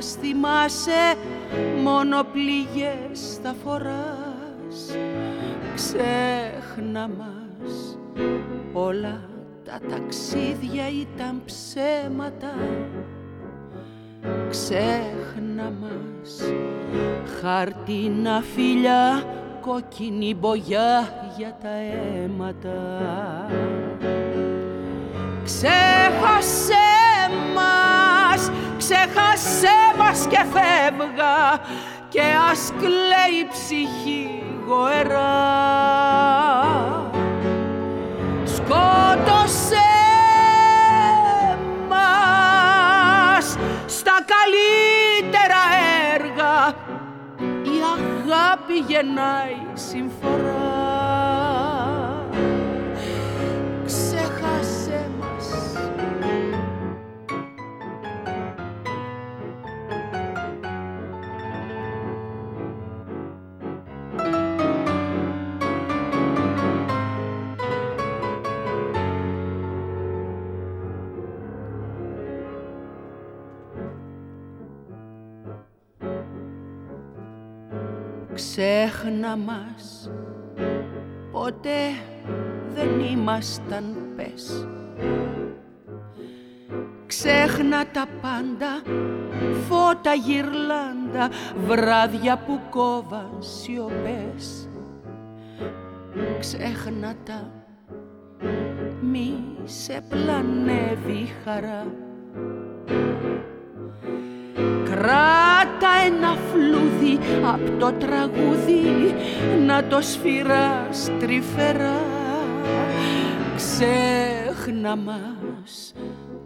[SPEAKER 3] Μας θυμάσαι μόνο πληγές θα φοράς. Ξέχνα μας όλα τα ταξίδια ήταν ψέματα. Ξέχνα μας χαρτίνα φιλιά κόκκινη μπογιά για τα αίματα. Ξέχασε μας, ξέχασε μας και φεύγα και ας κλαίει η ψυχή γοερά. Σκότωσε μας στα καλύτερα έργα η αγάπη γεννάει συμφορά. Ξέχνα μας. Ποτέ δεν ήμασταν πες. Ξέχνα τα πάντα Φώτα γυρλάντα Βράδια που κόβαν σιωπές. Ξέχνα τα Μη σε πλανεύει η χαρά Κράτα ένα φλούδι απ' το τραγούδι να το σφυράς τρυφερά. Ξέχνα μας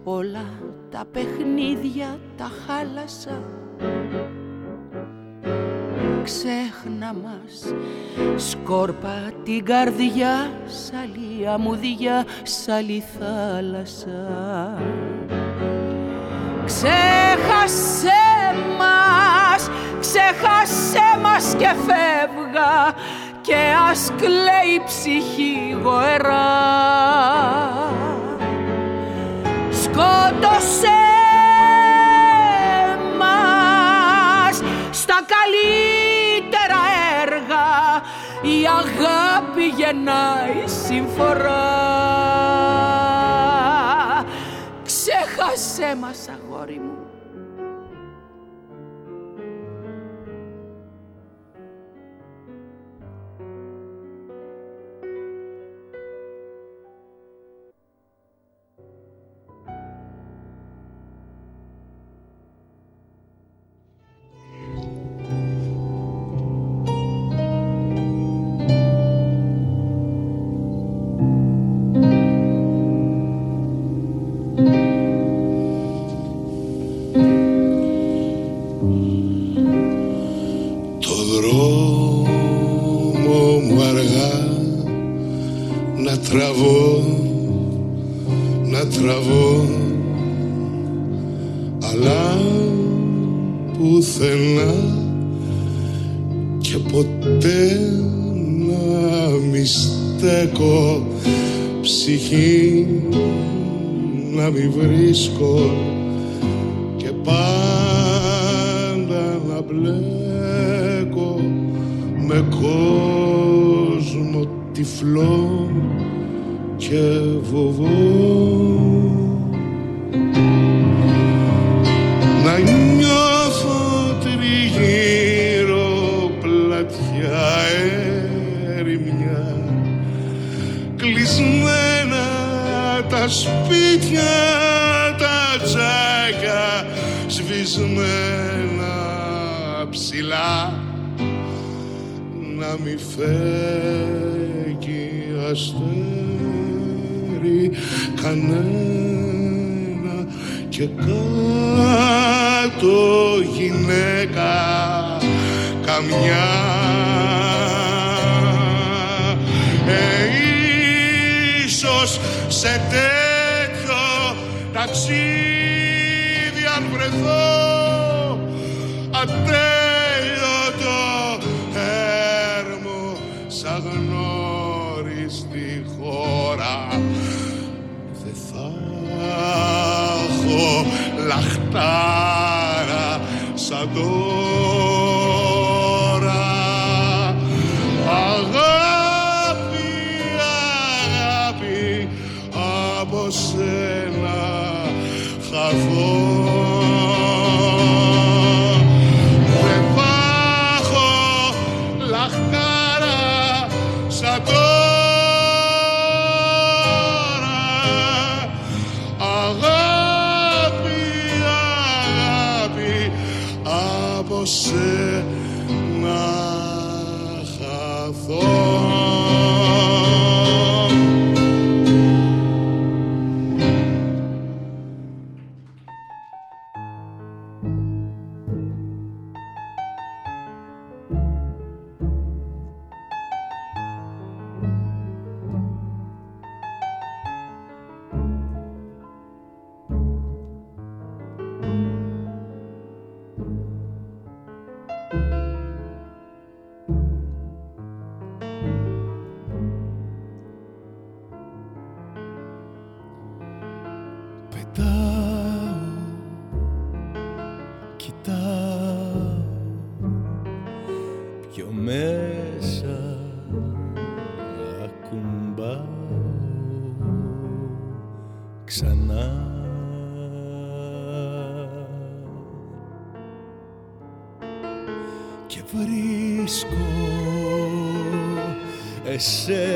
[SPEAKER 3] όλα τα παιχνίδια τα χάλασα. Ξέχνα μας σκόρπα την καρδιά σ' άλλη αμμουδιά, σ' άλλη θάλασσα Ξέχασε μας, ξέχασε
[SPEAKER 8] και φεύγα και ας κλαίει η ψυχή γοερά σκότωσε μας στα καλύτερα έργα η αγάπη γεννάει συμφορά ξέχασέ μας αγόρι μου
[SPEAKER 9] αγάπη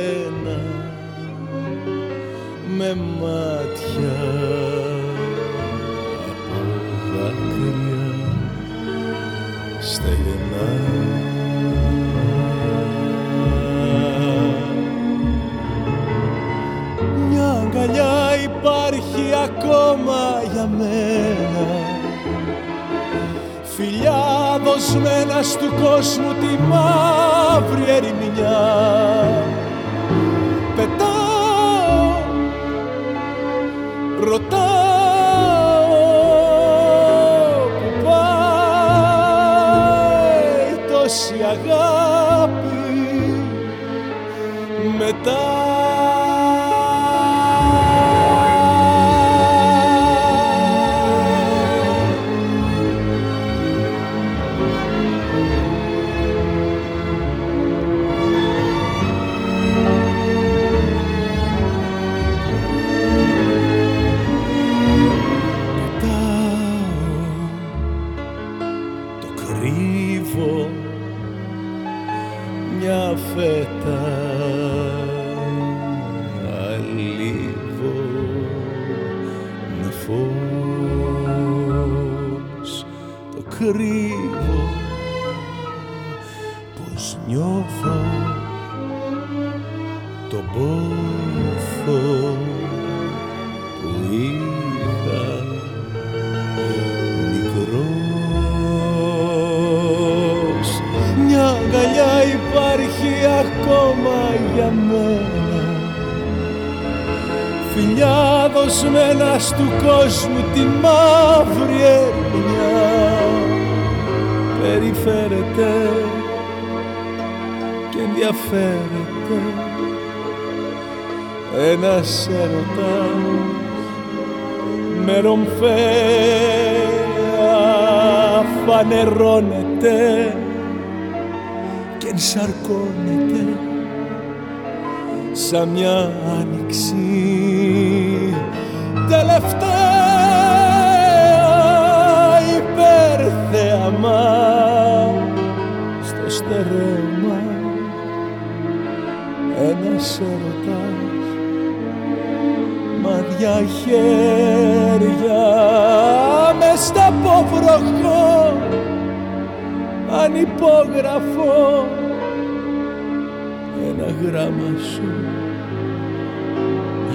[SPEAKER 9] ένα γράμμα σου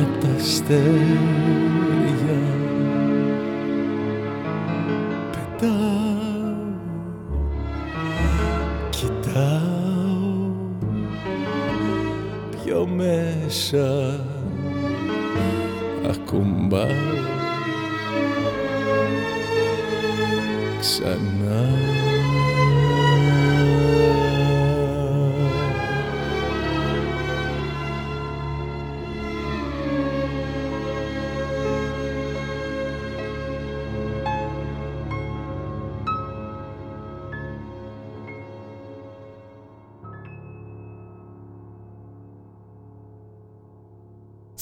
[SPEAKER 9] απ' τα αστέρια. Πετάω κοιτάω πιο μέσα ακουμπάω. Ξανά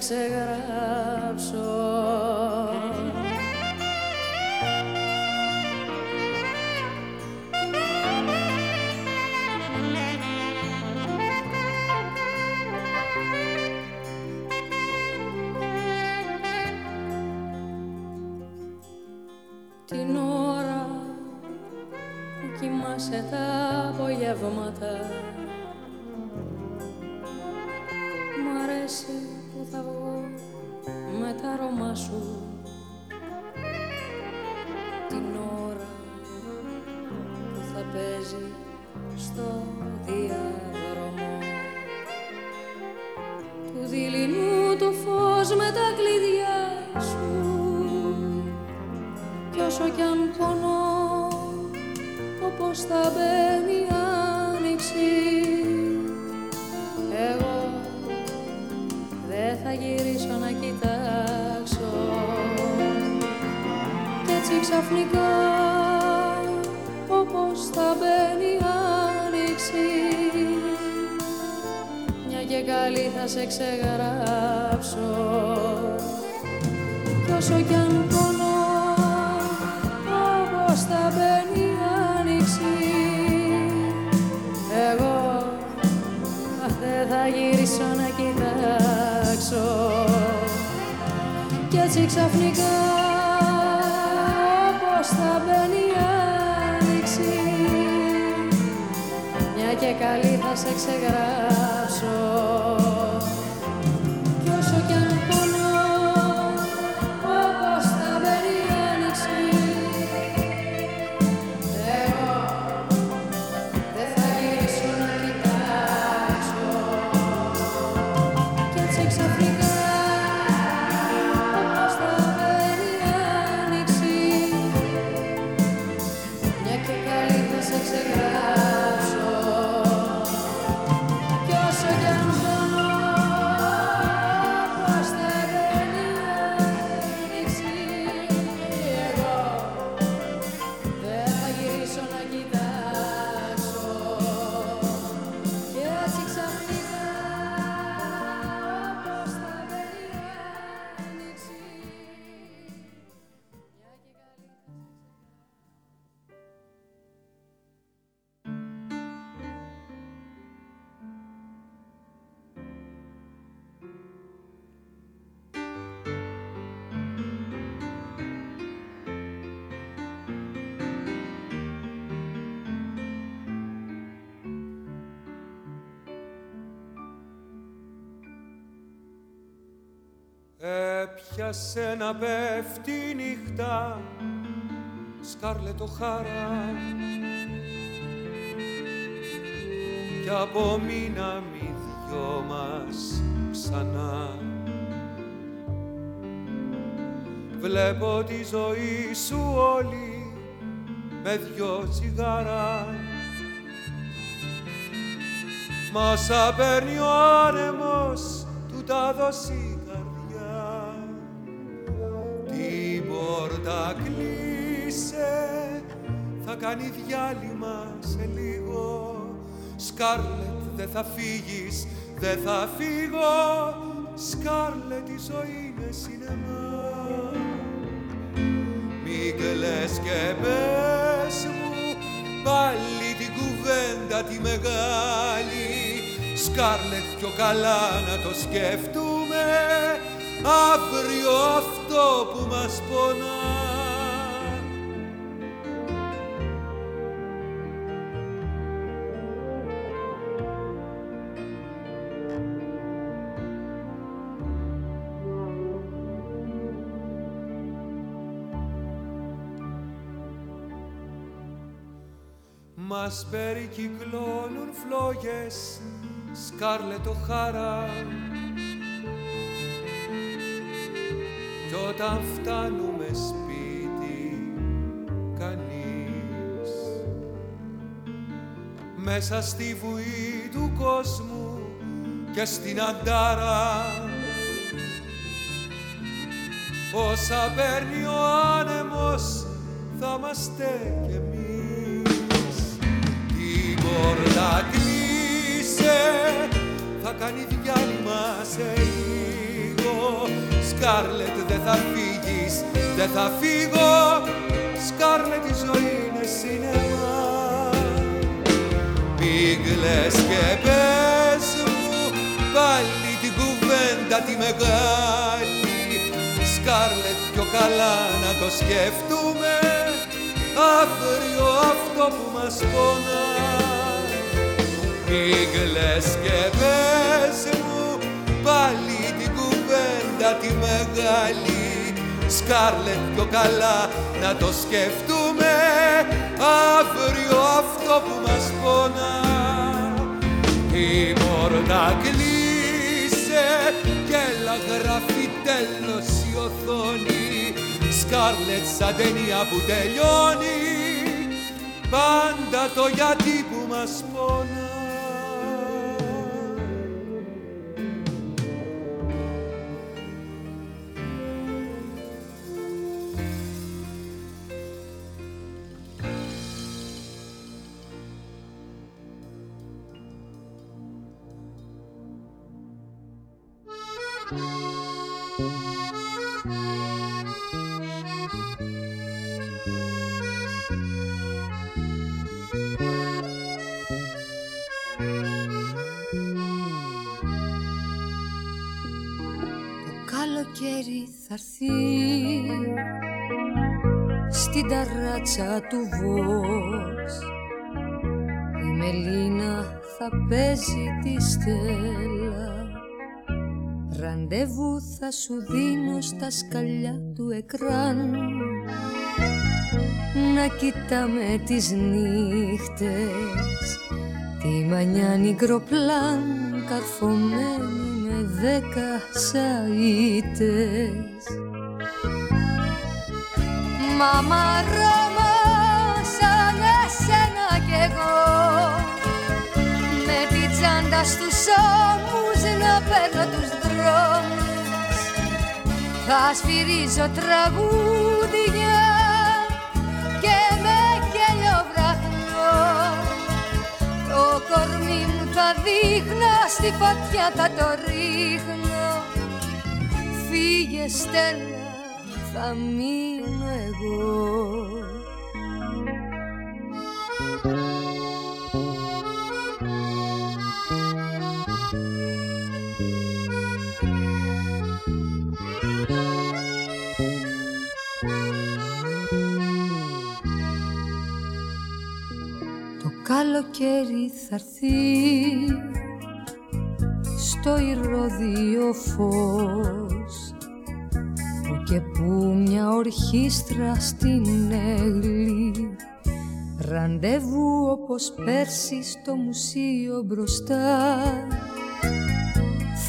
[SPEAKER 10] sexy girl. Κι έτσι ξαφνικά όπως θα μπαίνει η άνοιξη. Μια και καλή θα σε ξεγράψω
[SPEAKER 4] Έπιασε να πέφτει η νύχτα σκάρλετο χαρά. Κι απομείναμε δυο μας ξανά. Βλέπω τη ζωή σου όλη με δυο τσιγάρα. Μας παίρνει ο άνεμος του τα δώσει πόρτα κλείσε. Θα κάνει διάλειμμα σε λίγο. Σκάρλετ δεν θα φύγεις, δεν θα φύγω. Σκάρλετ η ζωή είναι σινεμά. Μη κλαις και πες μου πάλι την κουβέντα τη μεγάλη. Σκάρλετ πιο καλά να το σκεφτούμε αύριο αυτό που μας πονά. Μας περικυκλώνουν φλόγες σκάρλετο χαρά. Κι όταν φτάνουμε σπίτι κανείς μέσα στη βουή του κόσμου και στην αντάρα. Όσα παίρνει ο άνεμος θα είμαστε κι εμείς την πόρτα κλείσε θα κάνει διάλειμμα σε λίγο. Σκάρλετ δεν θα φύγεις, δεν θα φύγω. Σκάρλετ η ζωή είναι σινεμά. Πήγλες και πες μου πάλι την κουβέντα τη μεγάλη. Σκάρλετ πιο καλά να το σκεφτούμε αύριο αυτό που μας πονά Πήγλες και πες μου πάλι κουβέντα τη μεγάλη. Σκάρλετ πιο καλά να το σκεφτούμε αύριο αυτό που μας πονά. Η πόρτα κλείσε και έλα γράφει τέλος η οθόνη. Σκάρλετ σαν ταινία που τελειώνει πάντα το γιατί που μας πονά
[SPEAKER 2] ταράτσα του Βος η Μελίνα θα παίζει τη στέλα Ραντεβού θα σου δίνω στα σκαλιά του εκράν. Να κοιτάμε τις νύχτες. Τη μανιάνη γκροπλάν καρφωμένη με δέκα σαΐτες. Μάμα Ρώμα τη τσάντα στους ώμους να παίρνω τους δρόμους. Θα σφυρίζω τραγούδια και με γέλιο βραχνό. Το κορμί μου θα δείχνω στη φωτιά θα το ρίχνω. Φύγε Στέλλα θα μείνω εγώ καλοκαίρι θα έρθει στο ηρώδιο φως. Που και που μια ορχήστρα στην έγλη ραντεβού όπως πέρσι στο μουσείο μπροστά.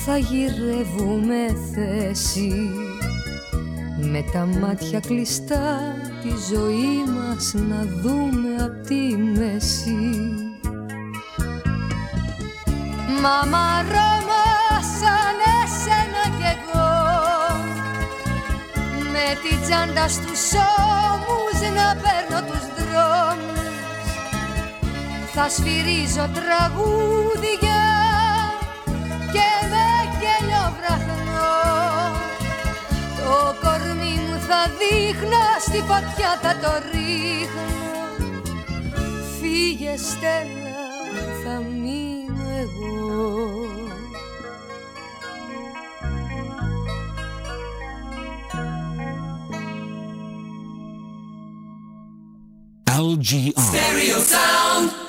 [SPEAKER 2] Θα γυρεύουμε θέση με τα μάτια κλειστά τη ζωή μας να δούμε απ' τη μέση. Μάμα Ρώμα σαν εσένα κι εγώ Με τη τσάντα στους ώμους να παίρνω τους δρόμους. Θα σφυρίζω τραγούδια και με θα δείχνω στη φωτιά θα το ρίχνω Φύγε Στέλλα θα μείνω εγώ
[SPEAKER 13] LGR.
[SPEAKER 14] Stereo sound.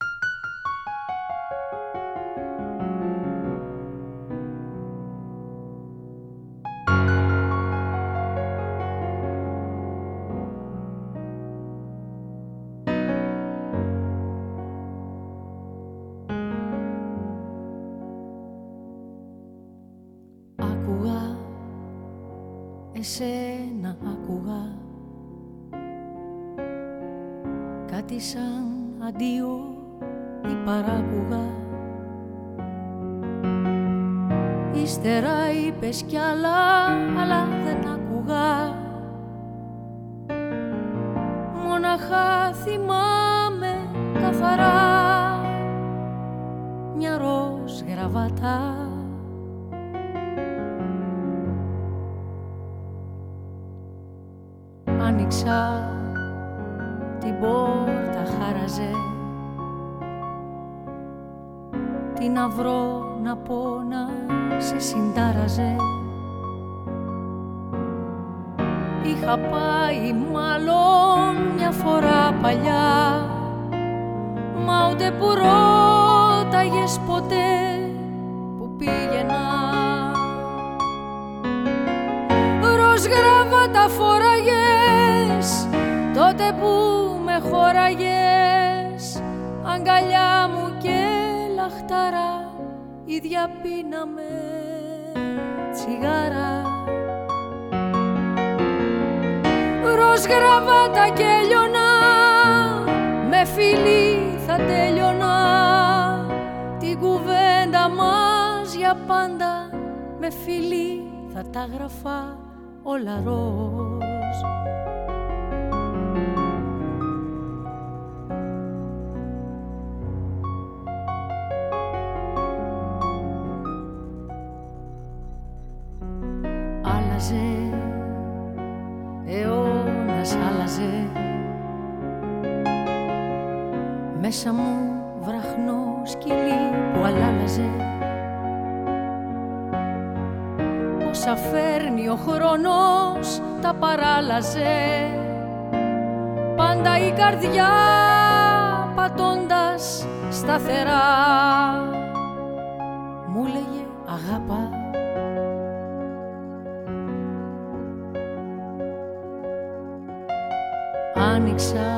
[SPEAKER 2] Άνοιξα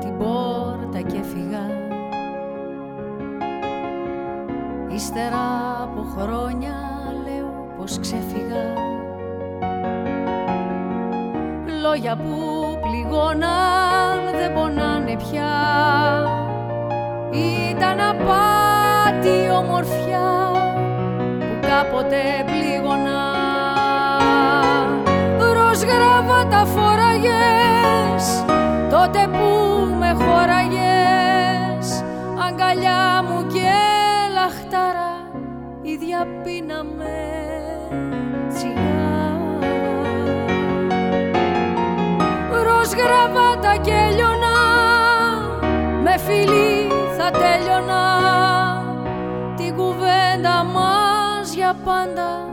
[SPEAKER 2] την πόρτα και
[SPEAKER 10] φύγα Ύστερα από χρόνια λέω πως ξέφυγα Λόγια που πληγώναν δεν πονάνε πια. Ήταν απάτη ομορφιά που κάποτε πλήγωνα αγκαλιά μου και λαχτάρα ίδια πίναμε τσιγάρα. Ροζ γραβάτα και λιώνα με φιλί θα τέλειωνα την κουβέντα μας για πάντα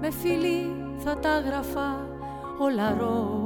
[SPEAKER 10] με φιλί θα τα γραφά όλα ροζ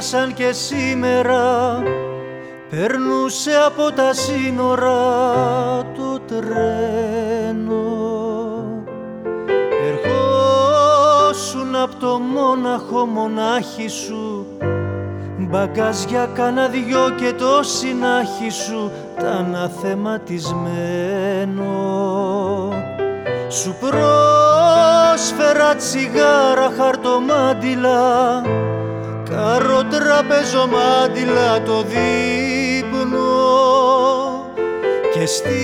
[SPEAKER 15] σαν και σήμερα Περνούσε από τα σύνορα το τρένο. Ερχόσουν από το μόναχο μονάχη σου Μπαγκάζια κάνα δυο και το συνάχη σου τα αναθεματισμένο. Σου πρόσφερα τσιγάρα χαρτομάντιλα Κάρο τραπεζομάντιλα το δείπνο Και στη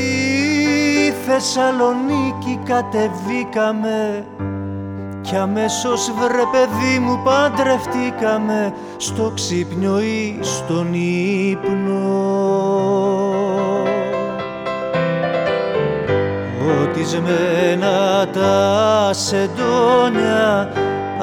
[SPEAKER 15] Θεσσαλονίκη κατεβήκαμε κι αμέσως βρε παιδί μου παντρευτήκαμε στο ξύπνιο ή στον ύπνο. Οτισμένα τα σεντόνια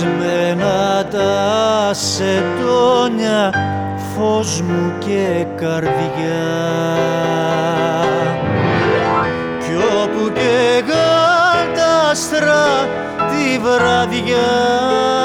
[SPEAKER 15] ποτισμένα τα σετόνια φως μου και καρδιά. Κι όπου και τα άστρα τη βραδιά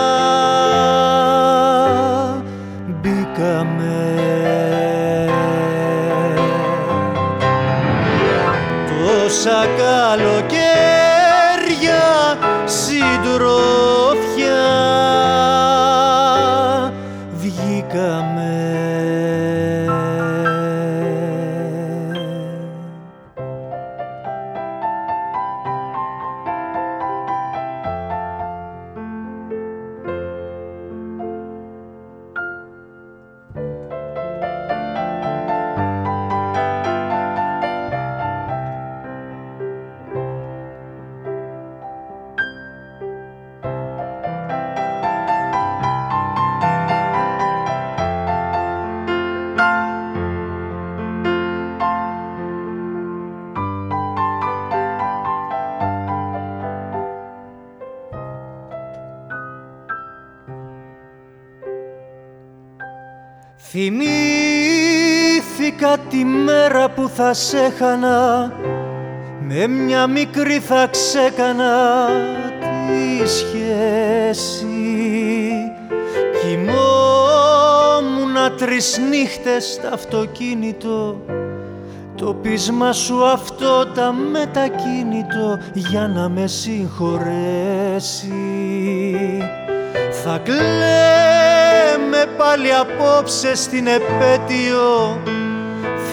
[SPEAKER 15] σε χανα με μια μικρή θα ξέκανα τη σχέση. Κοιμόμουν τρεις νύχτες στο αυτοκίνητο το πείσμα σου αυτό τα μετακίνητο για να με συγχωρέσει. Θα κλαίμε πάλι απόψε στην επέτειο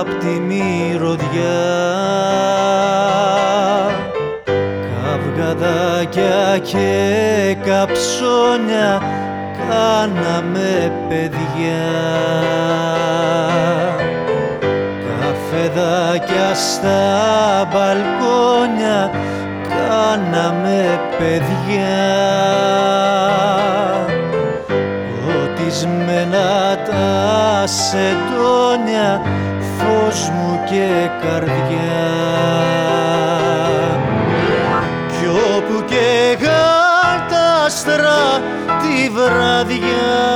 [SPEAKER 15] απ' τη μυρωδιά. Καυγαδάκια και καψόνια κάναμε παιδιά. Καφεδάκια στα μπαλκόνια κάναμε παιδιά. Ποτισμένα τα σεντόνια φως μου και καρδιά. Κι όπου και γάλτα τη βραδιά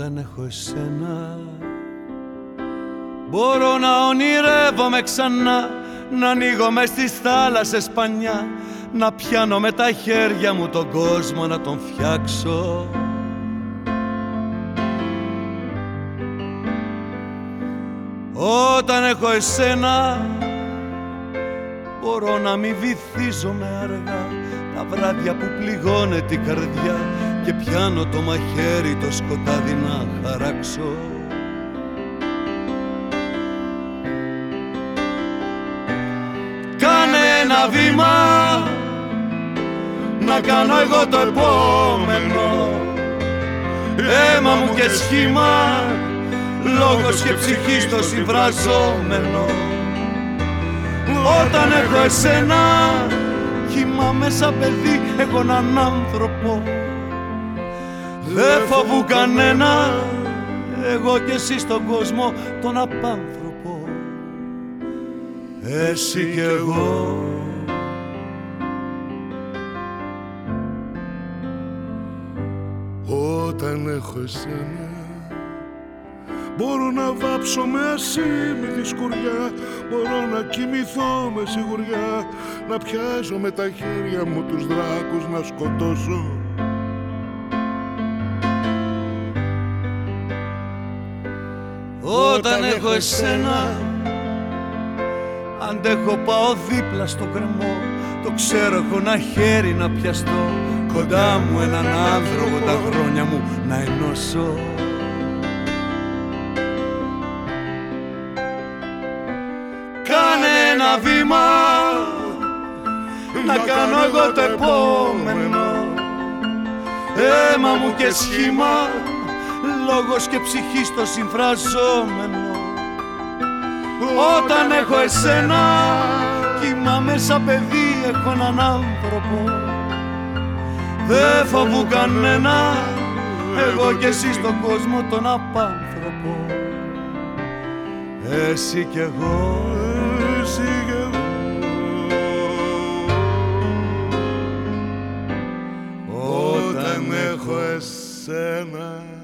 [SPEAKER 4] Όταν έχω εσένα. Μπορώ να ονειρεύομαι ξανά Να ανοίγω μες στις θάλασσες πανιά Να πιάνω με τα χέρια μου τον κόσμο να τον φτιάξω. Όταν έχω εσένα Μπορώ να μην βυθίζομαι αργά Τα βράδια που πληγώνε την καρδιά Και πιάνω το μαχαίρι το σκοτάδι να χαράξω. Κάνε ένα βήμα Να κάνω εγώ το επόμενο. Αίμα μου και σχήμα Λόγος και ψυχή στο συμβραζόμενο Όταν έχω εσένα Κοιμάμαι σαν παιδί Έχω έναν άνθρωπο Δεν φοβού κανένα. Εγώ και εσύ στον κόσμο Τον απάνθρωπο. Εσύ κι εγώ.
[SPEAKER 8] Όταν έχω εσένα Μπορώ να βάψω με ασήμιτη σκουριά. Μπορώ να κοιμηθώ με σιγουριά. Να πιάσω με τα χέρια μου τους δράκους να σκοτώσω
[SPEAKER 4] Όταν έχω εσένα Αντέχω πάω δίπλα στο κρεμό. Το ξέρω έχω ένα χέρι να πιαστώ. Κοντά μου έναν άνθρωπο τα χρόνια μου να ενώσω. Κάνε ένα βήμα Να κάνω εγώ το επόμενο. Αίμα μου και σχήμα Λόγος και ψυχή στο συμφραζόμενο. Όταν έχω εσένα Κοιμάμαι σαν παιδί Έχω έναν άνθρωπο. Δεν φοβού κανένα Εγώ και εσύ στον κόσμο τον απάνθρωπο. Εσύ κι εγώ
[SPEAKER 8] Εσύ κι εγώ. Όταν έχω εσένα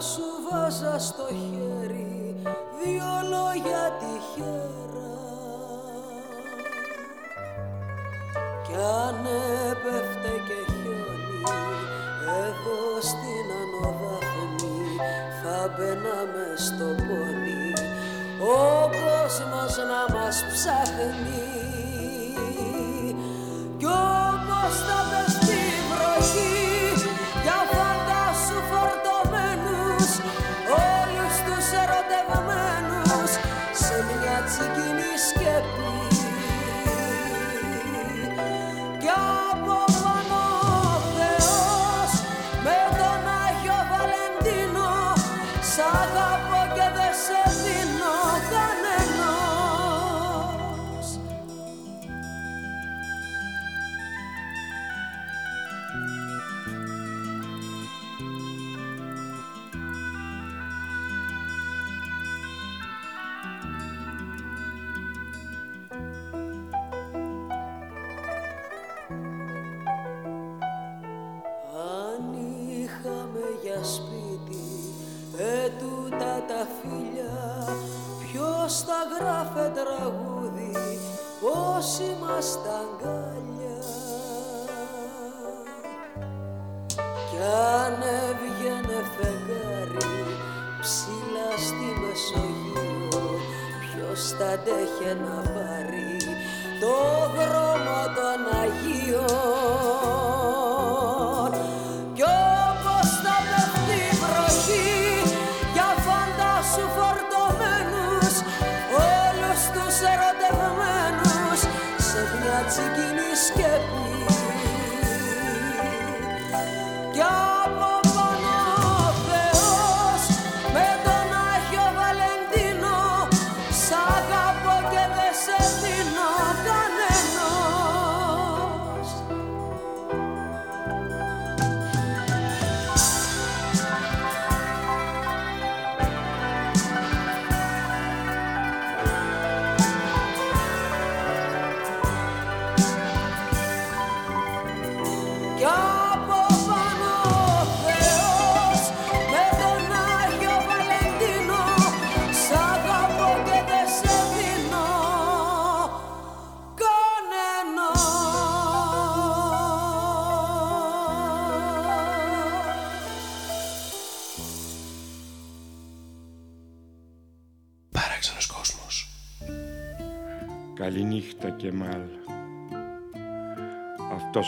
[SPEAKER 5] σου βάζα στο χέρι δύο λόγια τυχερά κι αν έπεφτε και χιόνι εδώ στην ανοδάφνη θα μπαίναμε στο πόνι. Ο κόσμος να μας ψάχνει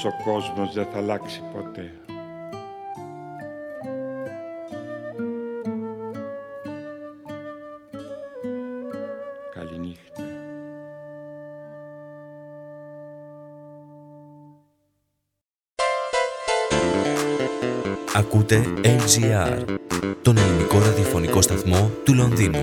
[SPEAKER 5] πως ο
[SPEAKER 6] κόσμος
[SPEAKER 16] δεν θα αλλάξει ποτέ.
[SPEAKER 17] Ακούτε LGR, τον ελληνικό ραδιοφωνικό σταθμό του Λονδίνου.